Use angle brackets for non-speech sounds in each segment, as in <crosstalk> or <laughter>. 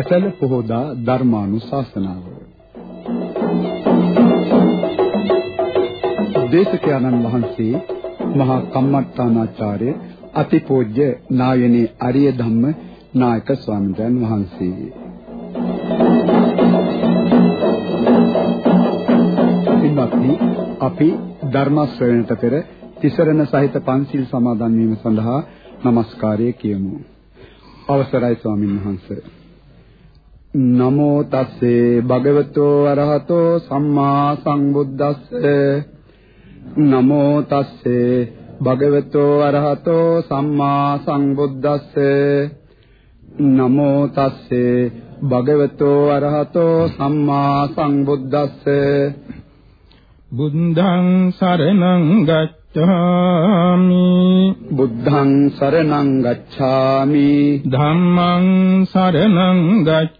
ඇසල පොහොදා ධර්මානුශාසනාව දේශකයන්න් වහන්සේ මහා කම්මට්ටානාචාර්ය අතිපූජ්‍ය නායනේ අරිය ධම්ම නායක ස්වාමීන් වහන්සේ පින්වත්නි අපි ධර්ම ශ්‍රවණයට පෙර තිසරණ සහිත පන්සිල් සමාදන් වීම සඳහා নমස්කාරය කියමු. අවසරයි ස්වාමින් වහන්සේ. නමෝ තස්සේ භගවතෝ අරහතෝ සම්මා සම්බුද්දස්සේ. නමෝ තස්සේ භගවතෝ අරහතෝ සම්මා සම්බුද්දස්සේ. නමෝ තස්සේ භගවතෝ අරහතෝ සම්මා සම්බුද්දස්සේ. බුද්ධං සරණං ගච්ඡාමි. බුද්ධං සරණං ගච්ඡාමි. ධම්මං සරණං ගච්ඡාමි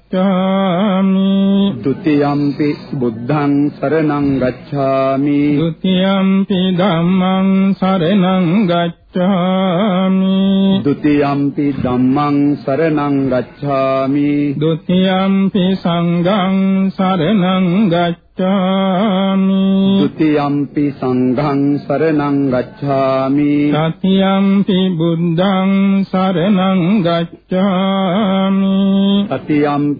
ගච්ඡාමි ဒ ුතියම්පි බුද්ධං සරණං ගච්ඡාමි ဒ ුතියම්පි ධම්මං සරණං ගච්ඡාමි ဒ ුතියම්පි ධම්මං සරණං ගච්ඡාමි ဒ ුතියම්පි සංඝං සරණං ගච්ඡාමි ဒ ුතියම්පි සංඝං සරණං ගච්ඡාමි සතියම්පි බුද්ධං සරණං ගච්ඡාමි සතියම්පි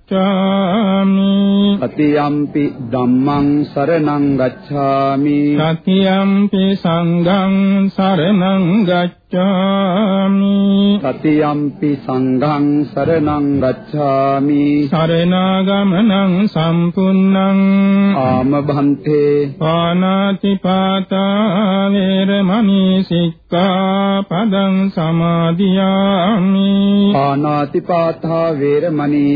සතියම්පි ධම්මං සරණං ගච්ඡාමි। සතියම්පි සංඝං සරණං ගච්ඡාමි। සතියම්පි සංඝං සරණං ගච්ඡාමි। සරණාගමනං සම්පුන්නං ආම භන්තේ පානාති පාතා වේරමණී සික්ඛාපදං සමාදියාමි। පානාති පාතා වේරමණී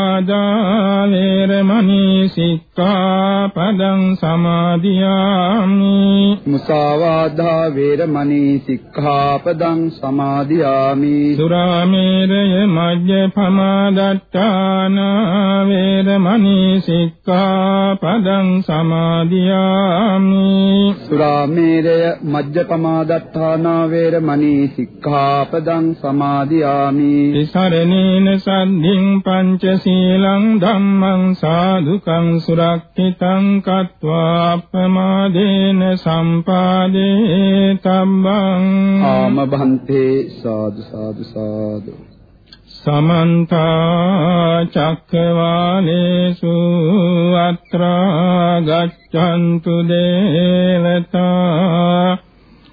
මුසාවාදා වේරමණී සික්ඛාපදං සමාදියාමි මුසාවාදා වේරමණී සික්ඛාපදං සමාදියාමි සුරාමේරය මජ්ජපමාදට්ඨාන වේරමණී සික්ඛාපදං සමාදියාමි සුරාමේරය මජ්ජපමාදට්ඨාන වේරමණී සික්ඛාපදං සමාදියාමි සරණේන සද්ධින් පංචශීලං ධම්මං සාදුකං සුරක්ෂිතං කତ୍වා අප්‍රමාදේන සම්පාදේ තම්බං ආම භන්තේ සාදු සාදු සාදු සමන්ත චක්කවාලේසු අත්‍රා ගච්ඡන්තු දේවතා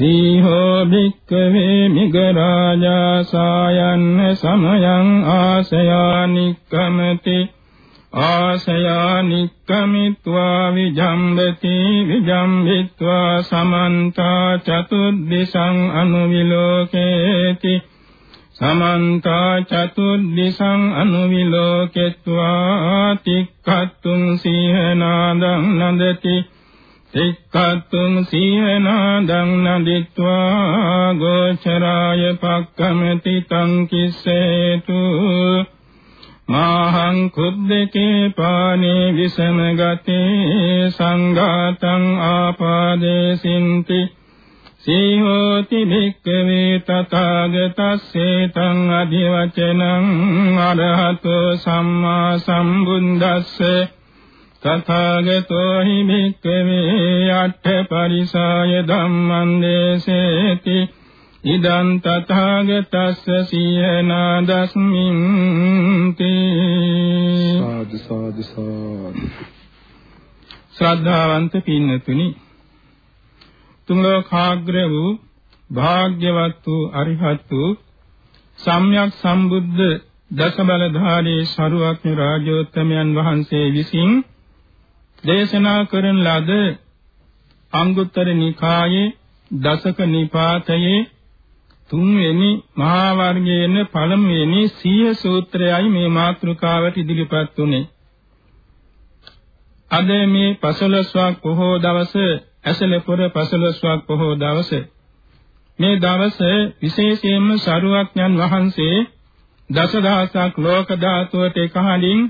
සීහෝ භික්ඛවේ මිගරාජා සායන්න සමයං ආසයානික්කමති. ආසයා නික්කමිත්වා විජම්බති විජම්බිත්වා සමන්තා චතුද්දිසං අනුවිලෝකේති. සමන්ත චතුද්දිසං අනුවිලෝකෙත්වා තික්ඛත්තුං සීහනාදං නන්දති තික්ඛත්තුං සීහනාදං නදිත්වා ගෝචරාය පක්කමති තං කිස්සේතු. මාහං කුද්දකේ පානේ විසම ගතේ සංඝාතං ආපාදේසින්ති සීහෝති භික්ඛවේ තථාගතස්සේ තං අධිවචනං අරහතෝ සම්මා සම්බුද්දස්සේ. තථාගතෝ හි භික්ඛවේ අට්ඨ පරිසාය ධම්මං දේසේති. ඉදං තථාගතස්ස සීහනාදස්මින්ති සාදු සාදු සාදු. ශ්‍රද්ධාවන්ත පින්නතුනි තුන් ලෝකාග්‍ර වූ භාග්‍යවත් වූ අරිහත් වූ සම්්‍යක් සම්බුද්ධ දසබලධාරී සරුවක්ඥ රාජෝත්තමයන් වහන්සේ විසින් දේශනා කරන ලද අංගුත්තර නිකායේ දසක නිපාතයේ තුන්වෙනි මහා වර්ගයේන පළමුවෙනි සීය සූත්‍රයයි මේ මාතෘකාවට ඉදිරිපත් උනේ. අද මේ පසළොස්වක් පොහෝ දවසේ ඇසලපුර පසළොස්වක් පොහෝ දවසේ මේ දවසේ විශේෂයෙන්ම සරුවක්ඥන් වහන්සේ දසදහසක් ලෝක ධාතුවට එකහලින්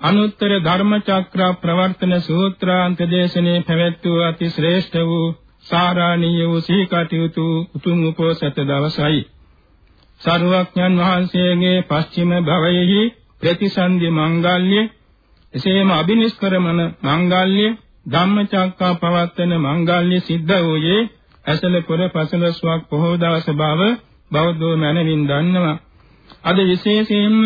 අනුත්තර ධර්මචක්‍ර ප්‍රවර්තන සූත්‍රාන්ත දේශනේ පැවැත්වූ අති ශ්‍රේෂ්ඨ වූ සාරාණීය වූ සිහි කටයුතු උතුම් උපෝසත දවසයි. සරුවක්ඥන් වහන්සේගේ පස්චිම භවයේහි ප්‍රතිසන්දි මංගල්‍ය එසේම අබිනිෂ්ක්‍රමන මංගල්‍ය ධම්මචක්කා පවත්තන මංගල්‍ය සිද්ධ වූයේ ඇසල පුර පසළොස්වක් පොහොව දවස බව බෞද්ධෝ මනමින් දන්නවා. අද විශේෂයෙන්ම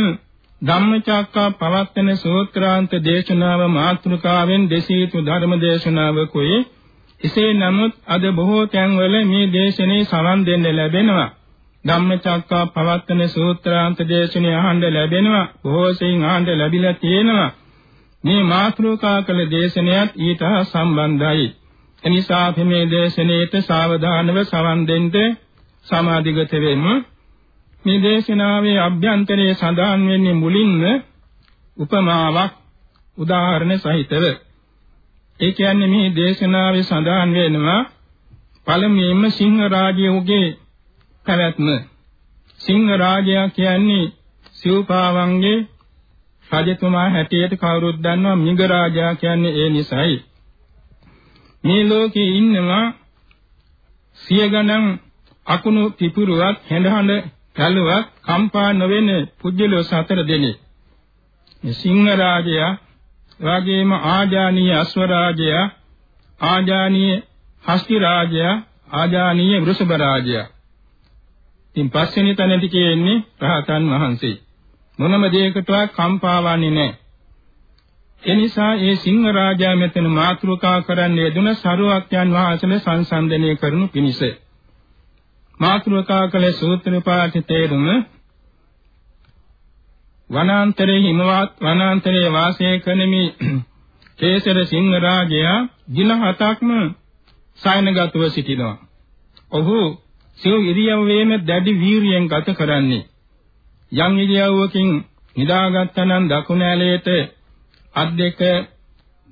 ධම්මචක්කා පවත්තන සූත්‍රාන්ත දේශනාව මාතෘකාවෙන් දෙසීතු ධර්ම දේශනාවකුයි එසේ නමුත් අද බොහෝ තැන්වල මේ දේශනේ සවන් දෙන්න ලැබෙනවා. ධම්මචක්කා පවත්තන සූත්‍රාන්ත දේශනේ අහන්න ලැබෙනවා. බොහෝ සෙයින් අහන්න ලැබිලා තියෙනවා. මේ මාතෘකා කළ දේශනයත් ඊට සම්බන්ධයි. එනිසා අපි මේ දේශනයේට සාවධානව සවන් දෙන්න සමාධිගත වෙමු. මේ දේශනාවේ අභ්‍යන්තරයේ සඳහන් වෙන්නේ මුලින්ම උපමාවක් උදාහරණ සහිතව. ඒ කියන්නේ මේ දේශනාවේ සඳහන් වෙනවා පළමුවෙන්ම සිංහ රාජ්‍යයේ පැවැත්ම. සිංහ රාජයා කියන්නේ සිව්පාවන්ගේ රජතුමා හැටියට කවුරුත් දන්නවා මිග රාජා කියන්නේ ඒ නිසයි. මේ ලෝකේ ඉන්නවා සිය ගණන් අකුණු පිපුරුවක් හැඬහඬ කැලුවක් කම්පා නොවෙන පුජ්‍යලෝ සතර දෙනෙක්. මේ සිංහ රාජයා එවාගේම ආජානීය අශ්ව රාජයා ආජානීය හස්ති රාජයා ආජානීය වෘෂභ රාජයා. ඉතින් පස්වෙනි තැනදී කියන්නේ රහතන් වහන්සේ. මොනම දෙයකටවත් කම්පාවන්නේ නැහැ. එනිසා ඒ සිංහ රාජා මෙතන මාතෘකා කරන්න යෙදුන සරුවක්යන් වහන්සේ සංසන්දනය කරනු පිණිස. මාතෘකා කළ සූත්‍ර පාඨ තේරුම වනාන්තරයේ හිමවත් වනාන්තරයේ වාසය කරන මේ <clears throat> කේසර සිංහ රාජයා දින හතක්ම සයනගතව සිටිනවා. ඔහු සිව් ඉරියව්වේම දැඩි වීරියෙන් ගත කරන්නේ. යම් ඉරියව්වකින් නිදාගත්තනම් දකුණ ඇලේට අත් දෙක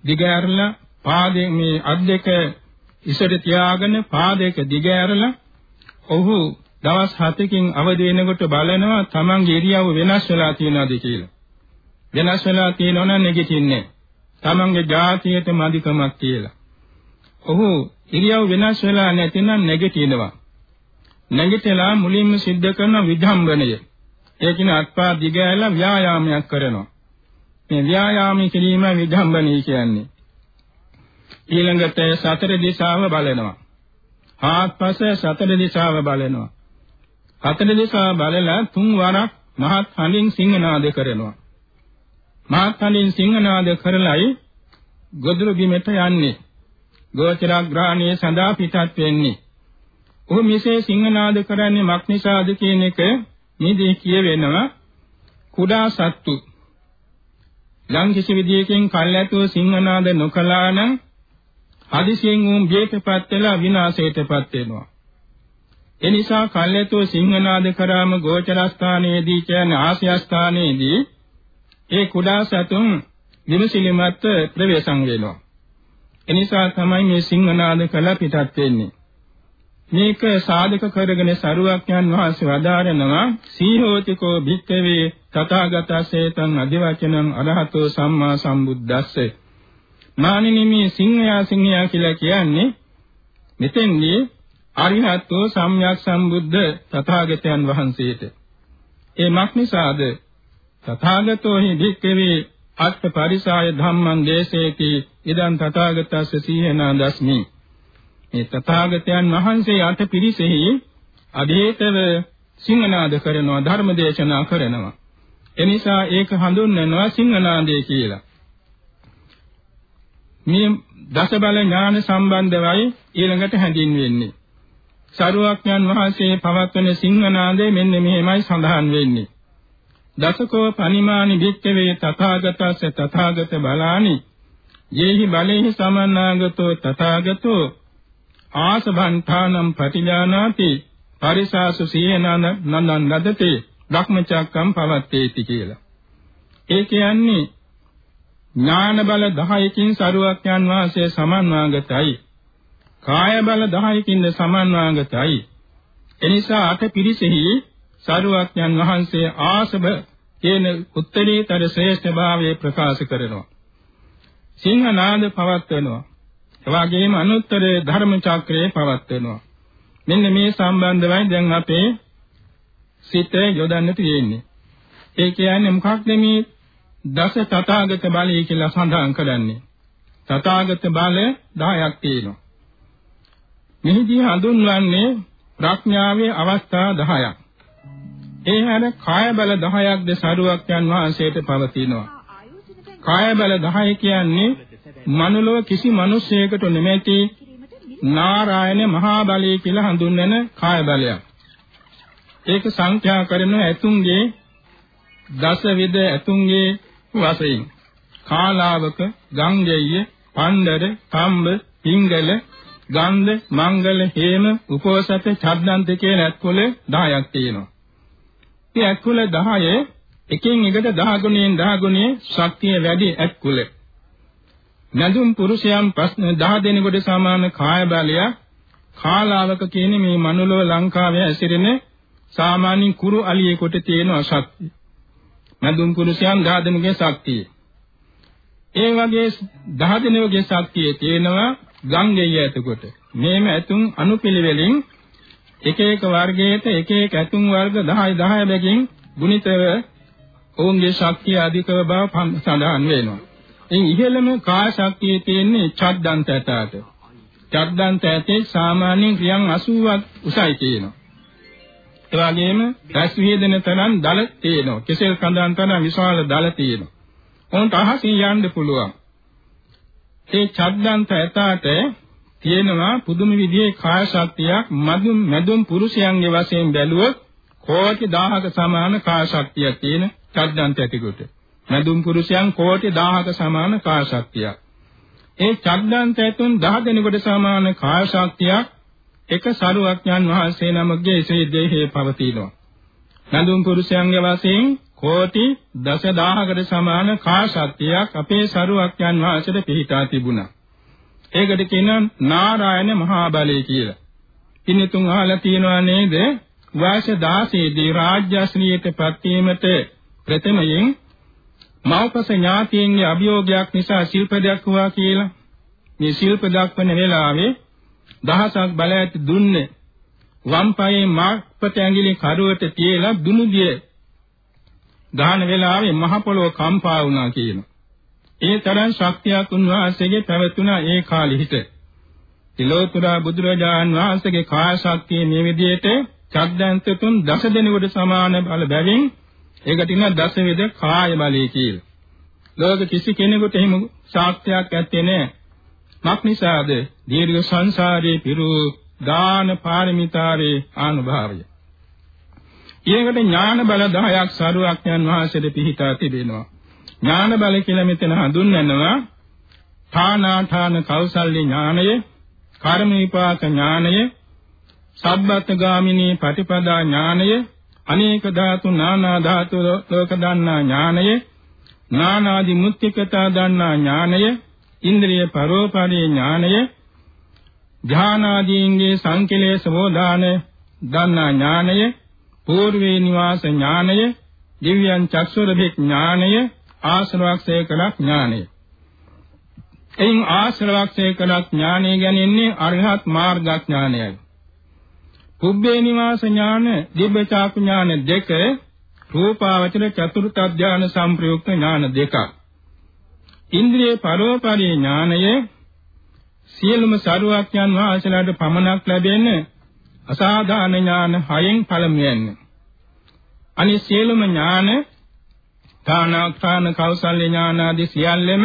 දිගහැරලා පාදේ මේ අත් දෙක ඉසට තියාගෙන පාදයක දිගහැරලා ඔහු දවස් 7කින් අවදි වෙනකොට බලනවා තමන්ගේ ඉරියව්ව වෙනස් වෙලා තියෙනවද කියලා. වෙනස් වෙලා තියෙනව නම් නැගිටින්නේ. තමන්ගේ જાතියට මදිකමක් කියලා. ඔහු ඉරියව් වෙනස් වෙලා නැතිනම් නැගිටිනවා. නැගිටලා මුලින්ම සිද්ධ කරන විධම්බනය. ඒ කියන්නේ අත්පා දිගහැරලා ව්‍යායාමයක් කරනවා. මේ ව්‍යායාම කිරීම විධම්බනී කියන්නේ. ඊළඟට සතර දිශාව බලනවා. ආත්පස සතර දිශාව බලනවා. හතර දිශා බලලා තුන් වරක් මහත් හඬින් සිංහනාද කරනවා. මහත් හඬින් සිංහනාද කරලයි ගොදුරු බිමට යන්නේ. ගෝචරග්‍රහණයේ සඳහා පිටත් වෙන්නේ. ඔහු මිසේ සිංහනාද කරන්නේ මක්නිසාද කියන එක මේදී කියවෙනවා කුඩා සත්තු යම් කිසි විදියකින් කල්ැතුව සිංහනාද නොකලා නම් හදිසියෙන් උන් බියටපත් වෙලා විනාශයටපත් වෙනවා. ඒ නිසා කල්ැතුව සිංහනාද කරාම ගෝචරස්ථානයේදී කියන්නේ ආසියස්ථානයේදී ඒ කුඩා සතුන් විමසිලිමත් ප්‍රවේශම් වෙනවා. එනිසා තමයි මේ සිංහනාද කළ පිටත් වෙන්නේ. මේක සාධක කරගෙන සරුවක්යන් වහන්සේ වදාරනවා සීහෝතිකෝ භික්ඛවේ තථාගතසේතං අධිවචනං අරහතෝ සම්මා සම්බුද්දස්ස මානිනී මේ සිංහයා සිංහයා කියලා කියන්නේ මෙතෙන්දී අරිහතෝ සම්්‍යක් සම්බුද්ධ තථාගතයන් වහන්සේට. ඒ මක්නිසාද තථාගතෝ හි භික්ඛවේ අත්ථ පරිසාය ධම්මං දේශේති ඉදං තථාගතස්ස සීහනා දස්මි මේ තථාගතයන් වහන්සේ අට පිරිසෙහි අධේතව සිංහනාද කරනවා ධර්ම දේශනා කරනවා. එනිසා ඒක හඳුන්වනවා සිංහනාදේ කියලා. මේ දස බල ඥාන සම්බන්ධවයි ඊළඟට හැඳින්වෙන්නේ සරුවක්ඥන් වහන්සේ පවත්වන සිංහනාදේ මෙන්න මෙහෙමයි සඳහන් වෙන්නේ දසකෝ පනිමානි භික්ඛවේ තථාගතස්ස තථාගත බලානි යේහි බලේහි සමන්නාගතෝ තථාගතෝ ආසභන්ඨානම් ප්‍රතිඥානාති පරිසාසු සීනන නන්දන් ලදතේ ධක්මචක්කම් පවත්තේති කියලා. ඒ කියන්නේ ඥාන බල 10කින් සරුවක්යන් වාසයේ සමන්වාගතයි. කාය බල 10කින්ද සමන්වාගතයි. එනිසා අට පිරිසෙහි සරුවක්යන් වහන්සේ ආසබ කියන උත්තරීතර ශ්‍රේෂ්ඨ භාවයේ ප්‍රකාශ කරනවා. සිංහනාද පවත්වනවා. එවාගෙම අනුත්තර ධර්ම චක්‍රයේ පවත්වනවා. මෙන්න මේ සම්බන්ධවයි දැන් අපේ සිත යොදන්න තියෙන්නේ. ඒ කියන්නේ මොකක්ද මේ දස තථාගත බලය කියලා සඳහන් කරන්නේ. තථාගත බල 10ක් තියෙනවා. මෙහිදී හඳුන්වන්නේ ප්‍රඥාවේ අවස්ථා 10ක්. ඒ හැර කාය බල 10ක්ද සරුවක්යන් වහන්සේට පවතිනවා. කාය බල 10 කියන්නේ මනුලව කිසි මිනිසෙකුට නොමැති නාරායන මහා බලය කියලා හඳුන්වන කාය බලයක්. ඒක සංඛ්‍යා කරන ඇතුන්ගේ දසවිධ ඇතුන්ගේ වශයෙන් කාලාවක, ගංගෙය, පණ්ඩර, කම්බ, පිංගල, ගන්ධ, මංගල, හේම, උපෝසත, චද්දන්ත කියන ඇත්කොළ 10ක් තියෙනවා. මේ ඇත්කුල 10 එකින් එකට 10 ගුණයෙන් 10 ගුණයේ ශක්තිය වැඩි ඇත්කුල. නදුම් පුරුෂයන් ප්‍රශ්න 10 දෙනෙකුට සමාන කාය බලය කාලාවක කියන මේ මනුලව ලංකාවේ ඇසිරෙන සාමාන්‍ය කුරු අලියෙකුට තියෙන ශක්තිය. නදුම් පුරුෂයන් 10 දෙනෙකුගේ ශක්තිය. ඒ වගේ 10 දෙනෙකුගේ ශක්තිය තියෙනවා ගංගෙය ඇතකොට. මේම ඇතුන් අනුපිළිවෙලින් එක එක වර්ගයට එක එක ඇතුන් වර්ග 10 10 බැගින් ගුණිතව ඔවුන්ගේ ශක්තිය අධිකව බව සඳහන් වෙනවා. එයින් ඉහළම කාය ශක්තිය තියෙන්නේ චද්දන්ත ඇතට. චද්දන්ත ඇතේ සාමාන්‍යයෙන් ක්‍රියන් 80ක් උසයි තියෙනවා. ඒ වගේම රැස් වේදන තරම් දල තියෙනවා. කෙසෙල් කඳන් තරම් විශාල දල තියෙනවා. උන්ට අහසින් යන්න පුළුවන්. ඒ චද්දන්ත ඇතට තියෙනවා පුදුම විදිහේ කාය ශක්තියක් මදුම් මැදුම් පුරුෂයන්ගේ වශයෙන් බැලුවොත් කෝටි 1000ක සමාන කාය ශක්තියක් තියෙන චද්දන්ත ඇතිකොට. මැදුම් පුරුෂයන් කෝටි 1000ක සමාන කාය ශක්තියක්. ඒ චද්දන්ත ඇතුන් 10 දෙනෙකුට සමාන කාය ශක්තියක් එක සරුවඥන් වහන්සේ නමගේ ශ්‍රී දේහයේ පවතිනවා. මැදුම් පුරුෂයන්ගේ වශයෙන් කෝටි දසදහකට සමාන කාය ශක්තියක් අපේ සරුවඥන් වහන්සේට පිහිටා තිබුණා. ඒකට කියනවා නාරායන මහා බලය කියලා. පින්තුන් අහලා තියෙනවා නේද? වයස 16 දී රාජ්‍යශ්‍රීයට පත්වීමට ප්‍රථමයෙන් මෞපස ඥාතියන්ගේ අභියෝගයක් නිසා ශිල්ප දක්වා කියලා. මේ ශිල්ප දක්වන වෙලාවේ දහසක් බල ඇති දුන්නේ වම් පායේ මාපත ඇඟිලි කරුවට තියලා දුනුදිය ගහන වෙලාවේ මහ පොළොව කම්පා වුණා කියනවා. ඒ තරම් ශක්තියක් උන්වහන්සේගේ පැවතුණා ඒ කාලෙ හිට. තිලෝතුරා බුදුරජාන් වහන්සේගේ කාය ශක්තිය මේ විදිහට චක්දන්ත තුන් දස දෙනෙකුට සමාන බල බැවින් ඒකට ඉන්න දස විද කාය බලය කියලා. ලෝක කිසි කෙනෙකුට එහෙම ශක්තියක් ඇත්තේ නැහැ. මක්නිසාද දීර්ඝ සංසාරේ පිරු දාන පාරමිතාවේ ආනුභාවය. ඊළඟට ඥාන බල 10ක් සරුවක්ඥන් වහන්සේට පිහිටා තිබෙනවා. ඥාන බල කියලා මෙතන හඳුන්වනවා ථානාඨාන කෞසල්‍ය ඥානය, කර්ම විපාක ඥානය, සබ්බත් ගාමිනී පටිපදා ඥානය, අනේක ධාතු නානා ධාතු ලෝක දන්නා ඥානය, නානාදි මුත්‍තිකතා දන්නා ඥානය, ඉන්ද්‍රිය පරෝපරී ඥානය, ධානාදීන්ගේ සංකලේශ වෝදාන දන්නා ඥානය, పూర్වේ නිවාස ඥානය, දිව්‍යං චක්ෂුරභික් ඥානය, ආශ්‍රවක්ෂය කලක් ඥානය එයින් ආශ්‍රවක්ෂය කළත් ඥානය ගැනෙන්නේ අරහත් මාර්ගඥානයයි. පුබ්බේ නිවාස ඥාන, දිබ්බ චාප ඥාන දෙක, රූපාවචර චතුර්ථ ඥාන සංප්‍රයුක්ත ඥාන දෙකක්. ඉන්ද්‍රිය පරෝපරි ඥානය සියලුම සරුවක්යන් වහන්සේලාට පමණක් ලැබෙන අසාධාන ඥාන හයෙන් පළමුවෙන්නේ. අනිත් සියලුම ඥාන තානාක්‍රාන කෞසල්‍ය ඥාන ආදී සියල්ලම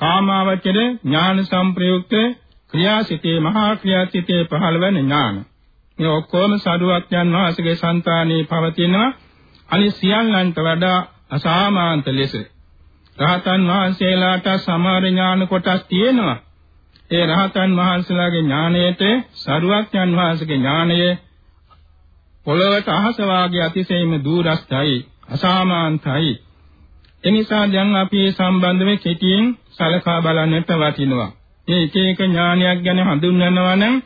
කාමාවචර ඥාන සංප්‍රයුක්ත ක්‍රියාසිතේ මහා ක්‍රියාසිතේ පහළ වෙන ඥාන. මේ ඔක්කොම සාදුවත්යන් වහන්සේගේ సంతානේ පවතිනවා අනිත් සියල්ලන්ට වඩා අසාමාන්ත ලෙස. රහතන් වහන්සේලාට සමාන ඥාන කොටස් තියෙනවා. ඒ රහතන් වහන්සේලාගේ ඥානයට සරුවක්යන් වහන්සේගේ ඥානය පොළොවට අහස වාගේ අතිශයින්ම දුරස්ථයි අසාමාන්තයි එනිසා දැන් අපි මේ සම්බන්ධව කෙටියෙන් සලකා බලන්නට වටිනවා. මේ එක එක ඥානයක් ගැන හඳුන්වනවා නම්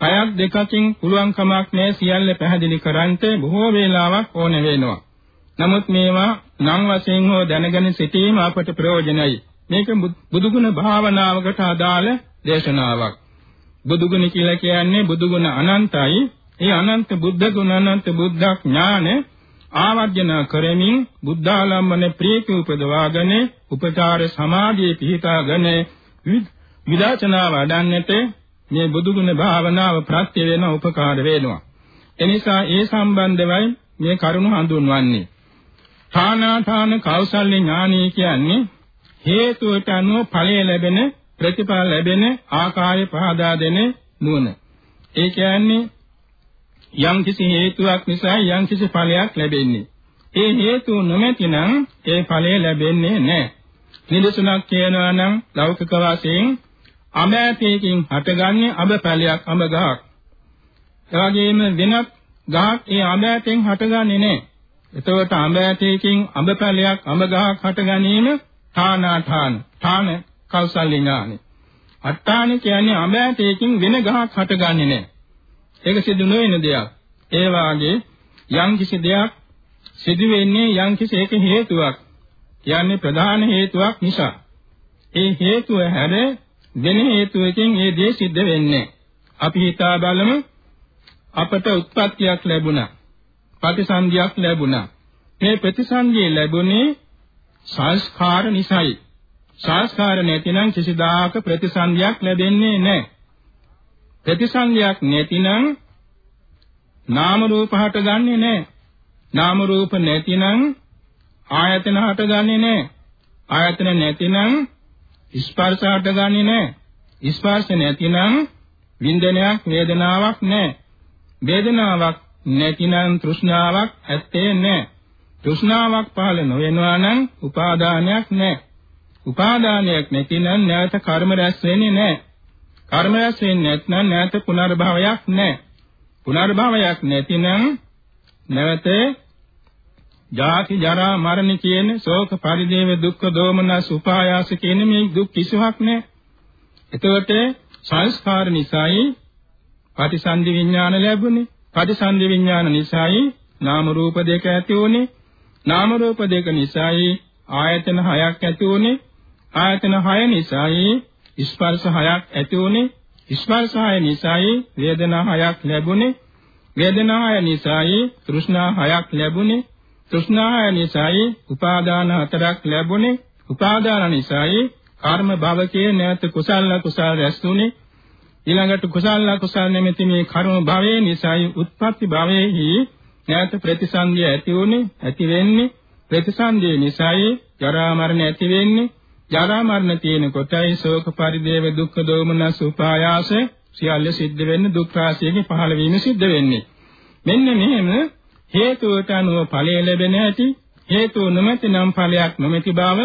අයක් දෙකකින් පුළුවන් කමක් නැහැ සියල්ල පැහැදිලි කරන්ට බොහෝ වේලාවක් ඕන වෙනවා. නමුත් මේවා නම් වශයෙන් හෝ දැනගෙන සිටීම අපට ප්‍රයෝජනයි. මේක බුදුගුණ භාවනාවකට අදාළ දේශනාවක්. බුදුගුණ කියලා කියන්නේ බුදුගුණ අනන්තයි. ඒ අනන්ත බුද්ධ ගුණ අනන්ත බුද්ධ ඥාන ආවර්ජන කරමින් බුද්ධාලම්බන ප්‍රීති උපදවාගෙන උපචාර සමාධියේ පිහිටාගෙන විදර්ශනා වඩන්නට මේ බුදුගුණ භාවනාව ප්‍රත්‍ය වෙන උපකාර වෙනවා. එනිසා ඒ සම්බන්ධවයි මේ කරුණ හඳුන්වන්නේ. ථානාථාන කෞසල්‍ය ඥානී කියන්නේ හේතුවට අනුව ඵලය ලැබෙන ප්‍රතිඵල ලැබෙන ආකාරය පහදා දෙන නුවණ. ඒ කියන්නේ යම් කිසි හේතුවක් නිසා යම් කිසි ඵලයක් ලැබෙන්නේ. ඒ හේතු නොමැතිනම් ඒ ඵලය ලැබෙන්නේ නැහැ. නිදසුනක් කියනවා නම් ලෞකික වශයෙන් අමෑතයකින් හටගන්නේ අබ ඵලයක් අඹ ගහක්. එවැගේම වෙනත් ගහක් ඒ අමෑතෙන් හටගන්නේ නැහැ. එතකොට අමෑතයකින් අඹ ඵලයක් අඹ ගහක් හට ගැනීම ථානාඨාන ථාන කෞසල්‍ය ඥානෙ. අට්ඨාන කියන්නේ අමෑතයකින් වෙන ගහක් හටගන්නේ නැහැ. ඒක සිදු නොවන දෙයක්. ඒ වාගේ යම්කිසි දෙයක් සිදු වෙන්නේ යම්කිසි එක හේතුවක්. කියන්නේ ප්‍රධාන හේතුවක් නිසා. ඒ හේතුව හැර වෙන හේතුවකින් ඒ දේ සිද්ධ වෙන්නේ. අපි හිතා බලමු අපට උත්පත්තියක් ලැබුණා. ප්‍රතිසන්දියක් ලැබුණා. මේ ප්‍රතිසන්දිය ලැබුණේ සංස්කාර නිසායි. සංස්කාර නැතිනම් කිසිදාක ප්‍රතිසන්දියක් ලැබෙන්නේ නැහැ. ප්‍රතිසන්දියක් නැතිනම් නාම රූප හටගන්නේ නැහැ. නාම රූප නැතිනම් ආයතන හටගන්නේ නැහැ. ආයතන නැතිනම් ස්පර්ශ හටගන්නේ නැහැ. ස්පර්ශ නැතිනම් වින්දනයක් වේදනාවක් නැහැ. වේදනාවක් නැතිනම් තෘෂ්ණාවක් ඇත්තේ නැහැ. තෘෂ්ණාවක් පහළ නොවෙනවා නම් උපාදානයක් නැහැ. උපාදානයක් නැතිනම් නැවත කර්ම රැස් වෙන්නේ නැහැ. කර්ම රැස් වෙන්නේ නැත්නම් නැවත පුනර්භවයක් නැහැ. පුනර්භවයක් නැතිනම් නැවත ජාති ජරා මරණ කියන ශෝක පරිදේව දුක්ඛ දෝමනස් උපායාස කියන මේ දුක් කිසිවක් නැහැ. එතකොට සංස්කාර නිසායි පටිසන්ධි විඥාන ලැබුණේ. පටිසන්ධි විඥාන නිසායි නාම රූප දෙක ඇති වුණේ. නාම රූප දෙක නිසායි ආයතන හයක් ඇති වුණේ. ආයතන හය නිසායි ස්පර්ශ හයක් ඇති වුනේ. ස්පර්ශ හය නිසායි වේදනා හයක් ලැබුණේ වේදනා හය නිසායි තෘෂ්ණා හයක් ලැබුණේ තෘෂ්ණා හය නිසායි උපාදාන හතරක් ලැබුණේ උපාදාන නිසායි කර්ම භවකයේ නැවත කුසල කුසල රැස්ුනේ ඊළඟට කුසල කුසල නැමැති මේ කර්ම භවයේ නිසායි උත්පත්ති භවයේහි නැවත ප්‍රතිසන්දිය ඇති වුනේ ඇති වෙන්නේ ප්‍රතිසන්දිය නිසායි ජරා මරණ ඇති වෙන්නේ ජරා මරණ තියෙන කොටයි ශෝක පරිදේව දුක්ඛ දෝමනස් උපායාස සියල්ල සිද්ධ වෙන්නේ දුක් රාශියකින් පහළ වීම සිද්ධ වෙන්නේ. මෙන්න මෙහෙම හේතුවට අනුව ඵලය ලැබෙන ඇති හේතු නොමැති නම් ඵලයක් නොමැති බව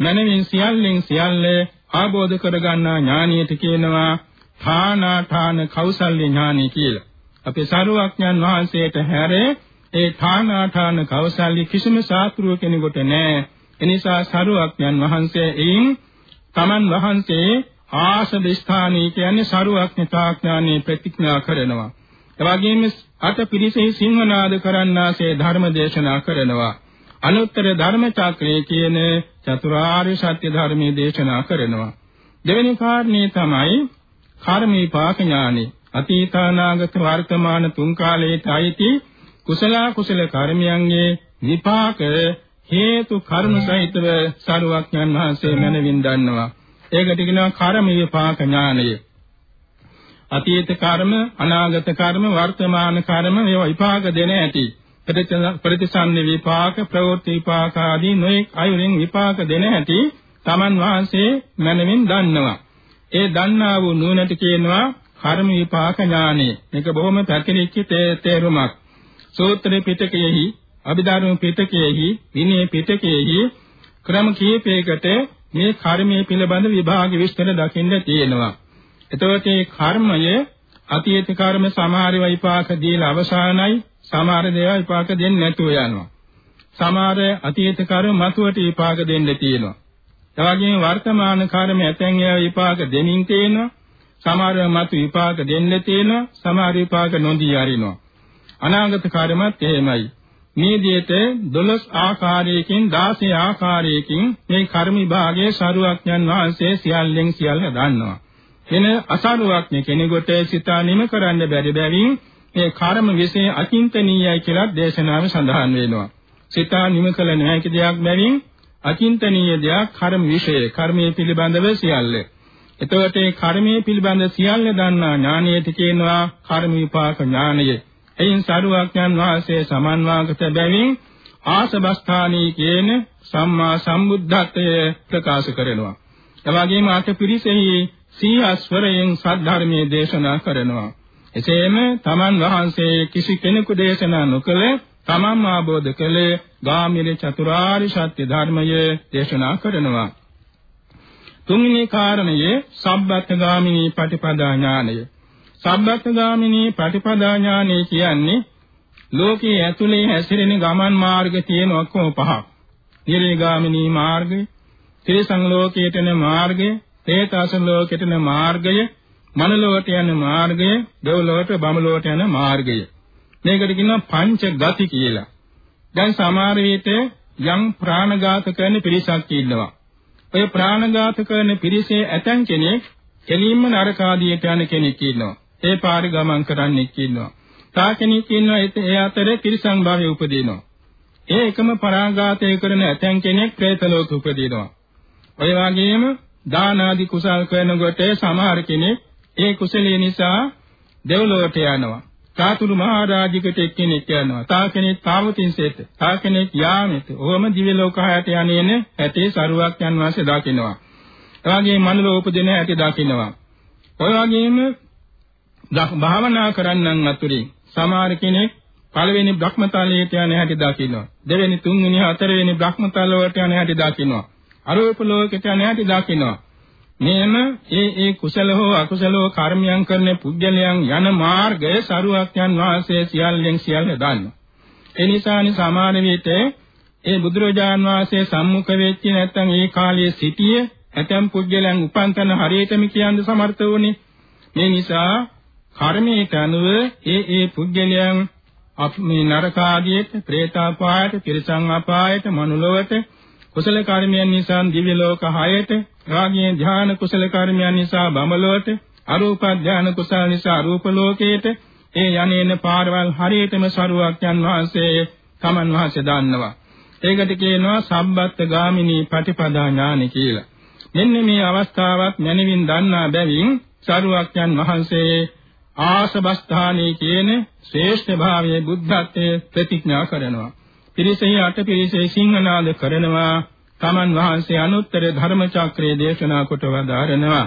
මනමින් සියල්ලෙන් සියල්ල ආબોධ කරගන්නා ඥානියට කියනවා ථානාඨාන කෞසල්‍ය ඥානි කියලා. අපේ සරුවක්ඥන් වහන්සේට හැර ඒ ථානාඨාන කෞසල්‍ය කිසිම ශාස්ත්‍රීය කෙනෙකුට නැහැ. එනිසා සරුවක්ඥන් වහන්සේ එයින් තමන් වහන්සේ ආසද ස්ථානී කියන්නේ සරුවක්ඥතා ඥානෙ ප්‍රතිඥා කරනවා. එවැගේම අට පිරිසෙහි සිංහනාද කරන්නාසේ ධර්ම දේශනා කරනවා. අනුත්තර ධර්ම චක්‍රයේ කියන චතුරාර්ය සත්‍ය ධර්මයේ දේශනා කරනවා. දෙවෙනි කාරණේ තමයි කර්ම විපාක ඥානෙ. අතීතානාගත වර්තමාන තුන් කාලයට අයිති කුසල කුසල කර්මයන්ගේ විපාක හේතු කර්ම සහිතව සරුවක්ඥන් වහන්සේ මනවින් දන්නවා. ඒකට කියනවා කර්ම විපාක ඥානය. අතීත කර්ම, අනාගත කර්ම, වර්තමාන කර්ම මේවා විපාක දෙන ඇති. ප්‍රතිසන්දි විපාක, ප්‍රවෘත්ති විපාක ආදී නොඑක් අයුරින් විපාක දෙන ඇති තමන් වහන්සේ මනමින් දන්නවා. ඒ දන්නා වූ නුවණට කියනවා කර්ම විපාක ඥානෙ. මේක බොහොම පැතිරිච්ච තේරුමක්. සූත්‍ර පිටකයේහි, අභිධර්ම පිටකයේහි, විනය පිටකයේහි ක්‍රම කීපයකට මේ කර්මයේ පිළිබඳ විභාග විස්තර දකින්න තියෙනවා. එතකොට මේ කර්මය අතීත කර්ම සමහර විපාක දීලා අවසానයි සමහර දේවල් විපාක දෙන්නේ නැතුව යනවා. සමහර අතීත කර්ම මතුවට විපාක දෙන්න තියෙනවා. එවැගේම වර්තමාන කර්ම ඇතැන් ඒවා විපාක දෙමින් තියෙනවා. සමහර මතු විපාක දෙන්න තියෙනවා. සමහර විපාක නොදී අරිනවා. අනාගත කර්මත් එහෙමයි. මේ විදිහට 12 ආකාරයකින් 16 ආකාරයකින් මේ කර්ම විභාගයේ සරුවක්ඥන් වහන්සේ සියල්ලෙන් සියල්ල දන්නවා. වෙන අසරුවක්ඥ කෙනෙකුට සිතා නිම කරන්න බැරි බැවින් මේ කර්ම විශ්ේ අචින්තනීයයි කියලා දේශනාවේ සඳහන් වෙනවා. සිතා නිම කළ නොහැකි දෙයක් බැවින් අචින්තනීය දෙයක් කර්ම විශ්ේ කර්මයේ පිළිබඳව සියල්ල. එතකොට මේ කර්මයේ පිළිබඳ සියල්ල දන්නා ඥානයට කියනවා කර්ම විපාක ඥානය. එයින් සරුවක්ඥන් වහන්සේ සමන්වාගත බැවින් ආසබස්ථානී කියන සම්මා සම්බුද්ධත්වය ප්‍රකාශ කරනවා. එවැගේම අට පිරිසෙහි සීහස්වරයෙන් සද්ධර්මයේ දේශනා කරනවා. එසේම තමන් වහන්සේ කිසි කෙනෙකු දේශනා නොකළ තමන් ආબોධ කළේ ගාමිනී චතුරාර්ය සත්‍ය ධර්මය දේශනා කරනවා. තුන්වෙනි කාරණයේ සබ්බත් ගාමිනී පටිපදා ඥානය. සබ්බත්ගාමිනී ප්‍රතිපදා ඥානය කියන්නේ ලෝකයේ ඇතුලේ හැසිරෙන ගමන් මාර්ග තියෙන ඔක්කොම පහක්. නිරේගාමිනී මාර්ගය, තේසං ලෝකයට යන මාර්ගය, තේතාසං ලෝකයට යන මාර්ගය, මනලෝකට යන මාර්ගය, දෙව්ලොවට බමලොවට යන මාර්ගය. මේකට කියනවා පංච ගති කියලා. දැන් සමහර විට යම් ප්‍රාණඝාත කරන පිරිසක් ඉන්නවා. ඔය ප්‍රාණඝාත කරන පිරිසේ ඇතන් කෙනෙක් කෙලින්ම නරකාදියට යන කෙනෙක් ඉන්නවා. ඒ පාරේ ගමන් කරන්නෙක් ඉන්නවා. තා කෙනෙක් ඉන්නවා ඒ අතරේ තිරිසන් භාවයේ උපදිනවා. ඒ එකම පරාඝාතය කරන ඇතැම් කෙනෙක් പ്രേත ලෝක උපදිනවා. ඔය වගේම දාන ආදී කුසල් කරනකොට සමහර කෙනෙක් ඒ කුසලයේ නිසා දෙව්ලොවට යනවා. සාතුරු මහරජිකට එක්කෙනෙක් යනවා. තා කෙනෙක් තාවතින්සෙට, තා කෙනෙක් යාමෙට. ඕම දිව්‍ය ලෝකයට යන්නේන ඇතේ සරුවක් යන වාසේ දකින්නවා. එවාගේ මනෝ උපදින ඇති දකින්නවා. ඔය වගේම භාවනා කරන්නන් අතුරින් සමහර කෙනෙක් පළවෙනි බ්‍රහ්මතලයට යන හැටි දකින්නවා. දෙවෙනි, තුන්වෙනි, හතරවෙනි බ්‍රහ්මතල වලට යන හැටි දකින්නවා. අරූප ලෝකයට යන හැටි දකින්නවා. මෙහෙම ඒ ඒ කුසල හෝ අකුසල හෝ කර්මයන් කරන පුද්ගලයන් යන මාර්ගය සරුවක්යන් වහන්සේ සියල්ලෙන් සියල්ල දන්නවා. ඒ නිසානි සමාන විට ඒ බුදුරජාන් වහන්සේ සම්මුඛ වෙච්ච නැත්නම් ඒ කාලයේ සිටියේ ඇතම් පුද්ගලයන් උපන් තැන හරියටම කියන්න සමර්ථ වුණේ. මේ නිසා කර්මයට අනුව ඒ ඒ පුද්ගලයන් මේ නරකාදියට, പ്രേතාපායට, තිරිසං අපායට, මනුලොවට කුසල කර්මයන් නිසා දිව්‍ය ලෝක 6ට, රාගයේ ධ්‍යාන කුසල කර්මයන් නිසා බඹලොවට, අරූප ධ්‍යාන කුසල නිසා අරූප ලෝකයට, ඒ යන්නේන පාරවල් හරියටම සරුවක්යන් වහන්සේ තමන් වහන්සේ දන්නවා. ඒකට කියනවා සම්බත්ත ගාමිනී පටිපදා ඥාන කියලා. මෙන්න මේ අවස්ථාවත් මනවින් දන්නා බැවින් සරුවක්යන් වහන්සේ ආසබස්ථානයේ කියන ශ්‍රේෂ්ඨ භාවයේ බුද්ධත්වයේ ප්‍රතිඥා කරනවා. පිරිසෙහි අට පිරිසේ සිංහනාද කරනවා. තමන් වහන්සේ අනුත්තර ධර්ම චක්‍රයේ දේශනා කොට වදාරනවා.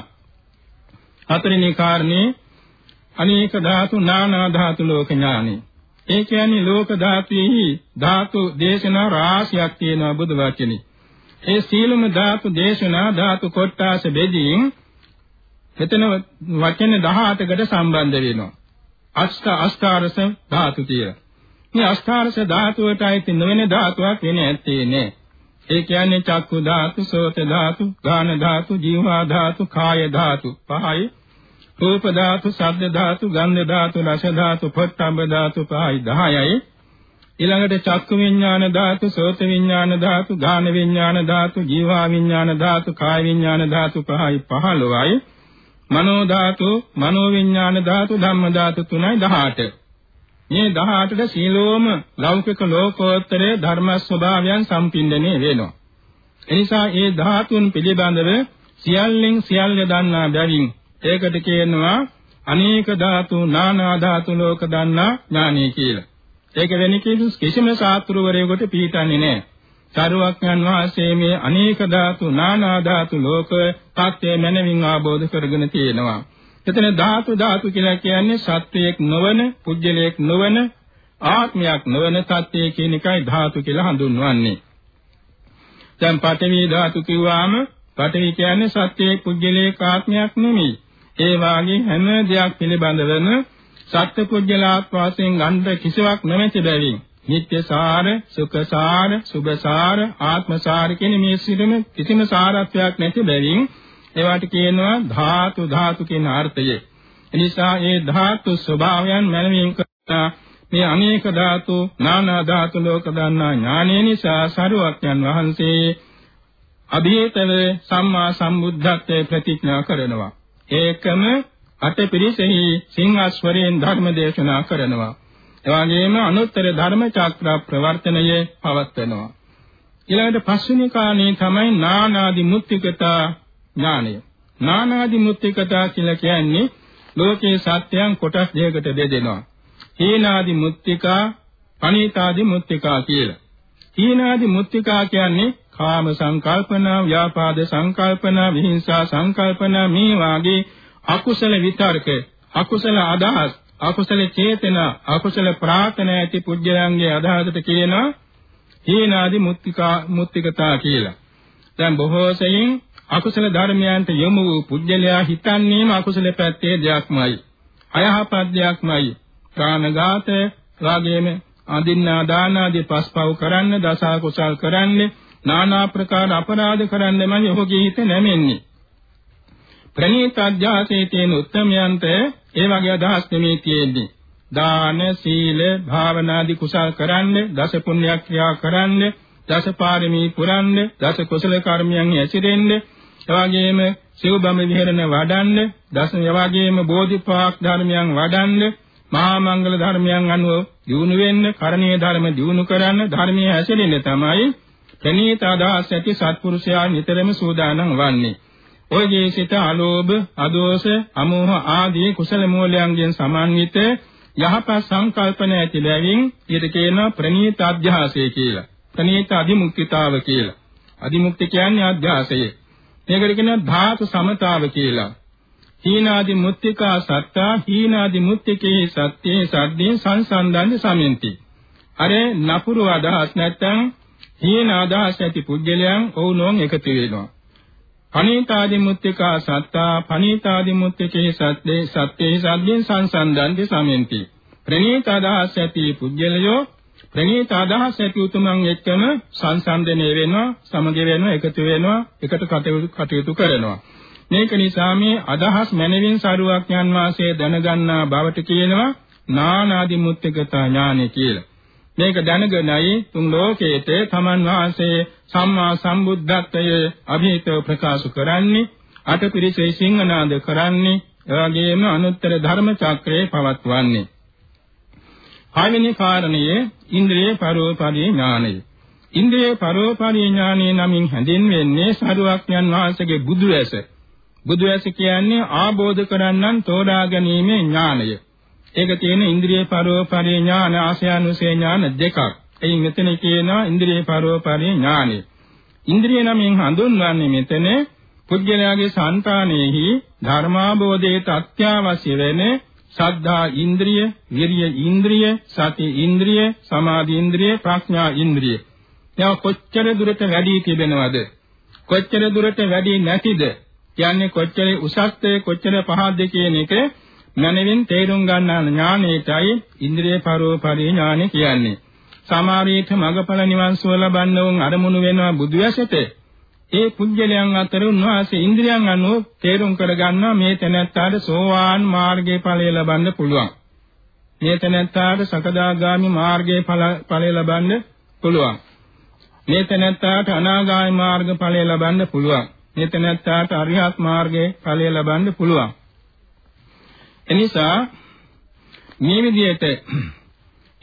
හතරෙනි කාරණේ අනේක ධාතු නානා ධාතු ලෝක ඥානෙ. ඒ කියන්නේ ලෝක ධාතුෙහි ධාතු දේශනා රාශියක් තියෙනවා බුදු වචනේ. ඒ සීලම ධාතු දේශනා ධාතු කොටාස බෙදීන් මෙතන වචන 18කට සම්බන්ධ වෙනවා. අෂ්ට අෂ්ඨාරස ධාතු කියලා. මේ අෂ්ඨාරස ධාතුවට අයිති නොවන ධාතුවක් වෙන ඇත්තේ නෑ. ඒ කියන්නේ චක්කු ධාතු, සෝත ධාතු, ගාන ධාතු, ජීවා ධාතු, කාය ධාතු පහයි. රූප ධාතු, ශබ්ද ධාතු, ගන්ධ ධාතු, රස ධාතු, පොට්ටම්බ ධාතු පහයි 10යි. ඊළඟට චක්කු විඥාන ධාතු, සෝත විඥාන ධාතු, ගාන විඥාන ධාතු, ජීවා විඥාන ධාතු, කාය විඥාන ධාතු පහයි 15යි. මනෝ ධාතු, මනෝ විඥාන ධාතු, ධම්ම ධාතු 3යි 18. මේ 18ට සීලෝම ලෞකික ලෝකෝත්තර ධර්ම ස්වභාවයන් සම්පින්දණය වෙනවා. එනිසා ඒ ධාතුන් පිළිබඳව සියල්ලෙන් සියල්ල දන්නා බැවින් ඒකට කියනවා අනේක ධාතු නානා ධාතු ලෝක දන්නා ඥානය කියලා. ඒක වෙන කිසිම ශාස්ත්‍රවරයෙකුට පිළිටන්නේ නැහැ. චාරුවක්ඥන් වහන්සේ මේ අනේක ධාතු නානා ධාතු ලෝක තත්ත්වය මනමින් ආબોධ කරගෙන තියෙනවා. එතන ධාතු ධාතු කියලා කියන්නේ සත්වයක් නොවන, පුජ්‍යලයක් නොවන, ආත්මයක් නොවන සත්‍යය කියන එකයි ධාතු කියලා හඳුන්වන්නේ. දැන් පඨවි ධාතු කිව්වාම පඨවි කියන්නේ සත්‍යයේ පුජ්‍යලයක ආත්මයක් නෙමෙයි. ඒ වාගේ හැම දෙයක් පිළිබඳවම සත්‍ය පුජ්‍යලාත් වාසයෙන් ගන්න කිසිවක් නැමැති බැවින් නිත්‍ය සාර, සුඛ සාර, සුභ සාර, ආත්ම සාර කියන මේ සිදුම කිසිම සාරත්වයක් නැති බැවින් ඒවට කියනවා ධාතු ධාතු කියන අර්ථය. එනිසා මේ ධාතු ස්වභාවයන් මනමින් කරන මේ අනේක ධාතු නානා ධාතු ලෝක දන්නා ඥානය නිසා සරුවක්යන් වහන්සේ අභීතව සම්මා සම්බුද්ධත්වයේ ප්‍රතිඥා කරනවා. ඒකම අටපිරිසෙහි සිංහස්වරයෙන් ධර්ම දේශනා කරනවා. එවාගෙම අනුත්තර ධර්ම චක්‍ර ප්‍රවර්තනයේ පවත්වනවා. ඊළඟට පස්වෙනි කාණේ තමයි නානාදි මුත්‍තිකතා ඥානය. නානාදි මුත්‍තිකතා කියලා කියන්නේ ලෝකේ සත්‍යයන් කොටස් දෙකකට බෙදෙනවා. හීනාදි මුත්‍තිකා, අනීතාදි මුත්‍තිකා කියලා. හීනාදි මුත්‍තිකා කියන්නේ කාම සංකල්පනා, ව්‍යාපාද සංකල්පනා, විහිංසා සංකල්පනා මේ වාගේ අකුසල විතර්ක, අකුසල අදහස්, අකුසල චේතනා, අකුසල ප්‍රාර්ථනා ඇති පුජ්‍යයන්ගේ අදහසට කියනවා හීනාදි මුත්‍තිකා මුත්‍තිකතා කියලා. දැන් බොහෝ සෙයින් අකුසල ධර්මයන්ට යොමු වූ පුජ්‍යලයා හිතන්නේම අකුසල පැත්තේ දෙයක්මයි. අයහපත් දෙයක්මයි. ප්‍රාණඝාත, රාගයේම අදින්නා දාන ආදී පස්පව් කරන්න, දස කුසල් කරන්න, নানা ප්‍රකාර අපරාධ කරන්නමයි ඔහුගේ හිත නැමෙන්නේ. ප්‍රණීත අධ්‍යාසයේ තියෙන උත්තරමයන්ට ඒ වගේ අදහස් නෙමෙයි තියෙන්නේ. දාන, සීල, භාවනාදී කුසල් කරන්න, දස පුණ්‍ය ක්‍රියා කරන්න, දස පාරමී පුරන්න, දස කුසල කර්මයන් ඇසිරෙන්න, එවාගෙම සිව්බම විහෙරණ වඩන්න, දස එවාගෙම බෝධිපාක් ධර්මයන් වඩන්න, මහා මංගල ධර්මයන් අනුව දිනු වෙන්න, කරණීය ධර්ම දිනු කරන්න, ධර්මයේ හැසිරෙන්න තමයි ප්‍රණීත අදහස් ඇති සත්පුරුෂයා නිතරම සූදානම් වන්නේ. ඔයගේ සිත අලෝභ, අදෝෂ, අමෝහ ආදී කුසල මූලයන්ගෙන් සමන්විත යහපත් සංකල්පන ඇති බැවින් ඊට කියනවා ප්‍රණීත අධ්‍යාසය කියලා. ප්‍රණීත අධිමුක්තිතාව කියලා. අධිමුක්ති කියන්නේ අධ්‍යාසය. මේකට කියනවා ධාතු සමතාව කියලා. හීනාදි මුත්තිකා සත්තා හීනාදි මුත්තිකේ සත්‍යේ සද්දේ සංසන්දන්ද සමෙන්ති. අර නපුරු අදහස් නැත්තම් හීන අදහස් ඇති පුජ්‍යලයන් ඔවුනෝන් එකතු වෙනවා. පනීතාදි මුත්තිකා සත්තා පනීතාදි මුත්තිකේ සද්දේ සත්‍යේ සද්දෙන් සංසන්දන්ද සමෙන්ති. ප්‍රණීත අදහස් ඇති පුජ්‍යලයෝ ප්‍රණීත අදහස් ඇති උතුමන් එක්කම සංසන්දනය වෙනවා, සමග වෙනවා, එකතු වෙනවා, එකට කටයුතු කරනවා. මේක නිසා මේ අදහස් මනවින් සරුවක්ඥන් වාසේ දැනගන්නා බවට කියනවා නානාදි මුත්‍තිකතා ඥානෙ කියලා. මේක දැනගෙනයි තුන් ලෝකයේත තමන් වහන්සේ සම්මා සම්බුද්ධත්වයේ અભීතව ප්‍රකාශ කරන්නේ අටපිරිසේ සිංහනාද කරන්නේ එවැගේම අනුත්තර ධර්ම චක්‍රයේ පවත්වන්නේ. හයවෙනි කාරණයේ ඉන්ද්‍රිය පරෝපරිඥානය. ඉන්ද්‍රිය පරෝපරිඥානය නමින් හැඳින්වෙන්නේ සරුවක්ඥන් වහන්සේගේ බුදු ඇස. බුදු ඇස කියන්නේ ආબોධ කරන්නන් තෝරා ගැනීමේ ඥානය. ඒක තියෙන ඉන්ද්‍රිය පරෝපරිඥාන ආසයන්ුසේ ඥාන දෙකක්. එයින් මෙතන කියනවා ඉන්ද්‍රිය පරෝපරිඥානය. ඉන්ද්‍රිය නමින් හඳුන්වන්නේ මෙතන පුද්ගලයාගේ సంతානෙහි ධර්මාභෝධයේ අත්‍යවශ්‍ය වෙන්නේ සද්ධා ඉන්ද්‍රිය, විරිය ඉන්ද්‍රිය, සති ඉන්ද්‍රිය, සමාධි ඉන්ද්‍රිය, ප්‍රඥා ඉන්ද්‍රිය. ඒවා කොච්චර දුරට වැඩි තිබෙනවද? කොච්චර දුරට වැඩි නැතිද? කියන්නේ කොච්චර උසස්ද කොච්චර පහත්ද කියන එක මනවින් තේරුම් ගන්නා ඥානයටයි ඉන්ද්‍රිය පරෝපරි ඥානෙ කියන්නේ. සමාරීත මගඵල නිවන් සුව ලබන්න උන් අරමුණු වෙනවා බුදු ඇසට. ඒ පුජ්‍යලයන් අතර උන්වහන්සේ ඉන්ද්‍රියන් අනුව තේරුම් කරගන්නවා මේ තැනැත්තාට සෝවාන් මාර්ගයේ ඵලය ලබන්න පුළුවන්. මේ තැනැත්තාට සකදාගාමි මාර්ගයේ ඵලය ලබන්න පුළුවන්. මේ තැනැත්තාට අනාගාමී මාර්ග ඵලය ලබන්න පුළුවන්. මේ තැනැත්තාට අරිහත් මාර්ගයේ ඵලය ලබන්න පුළුවන්. එනිසා මේ විදිහට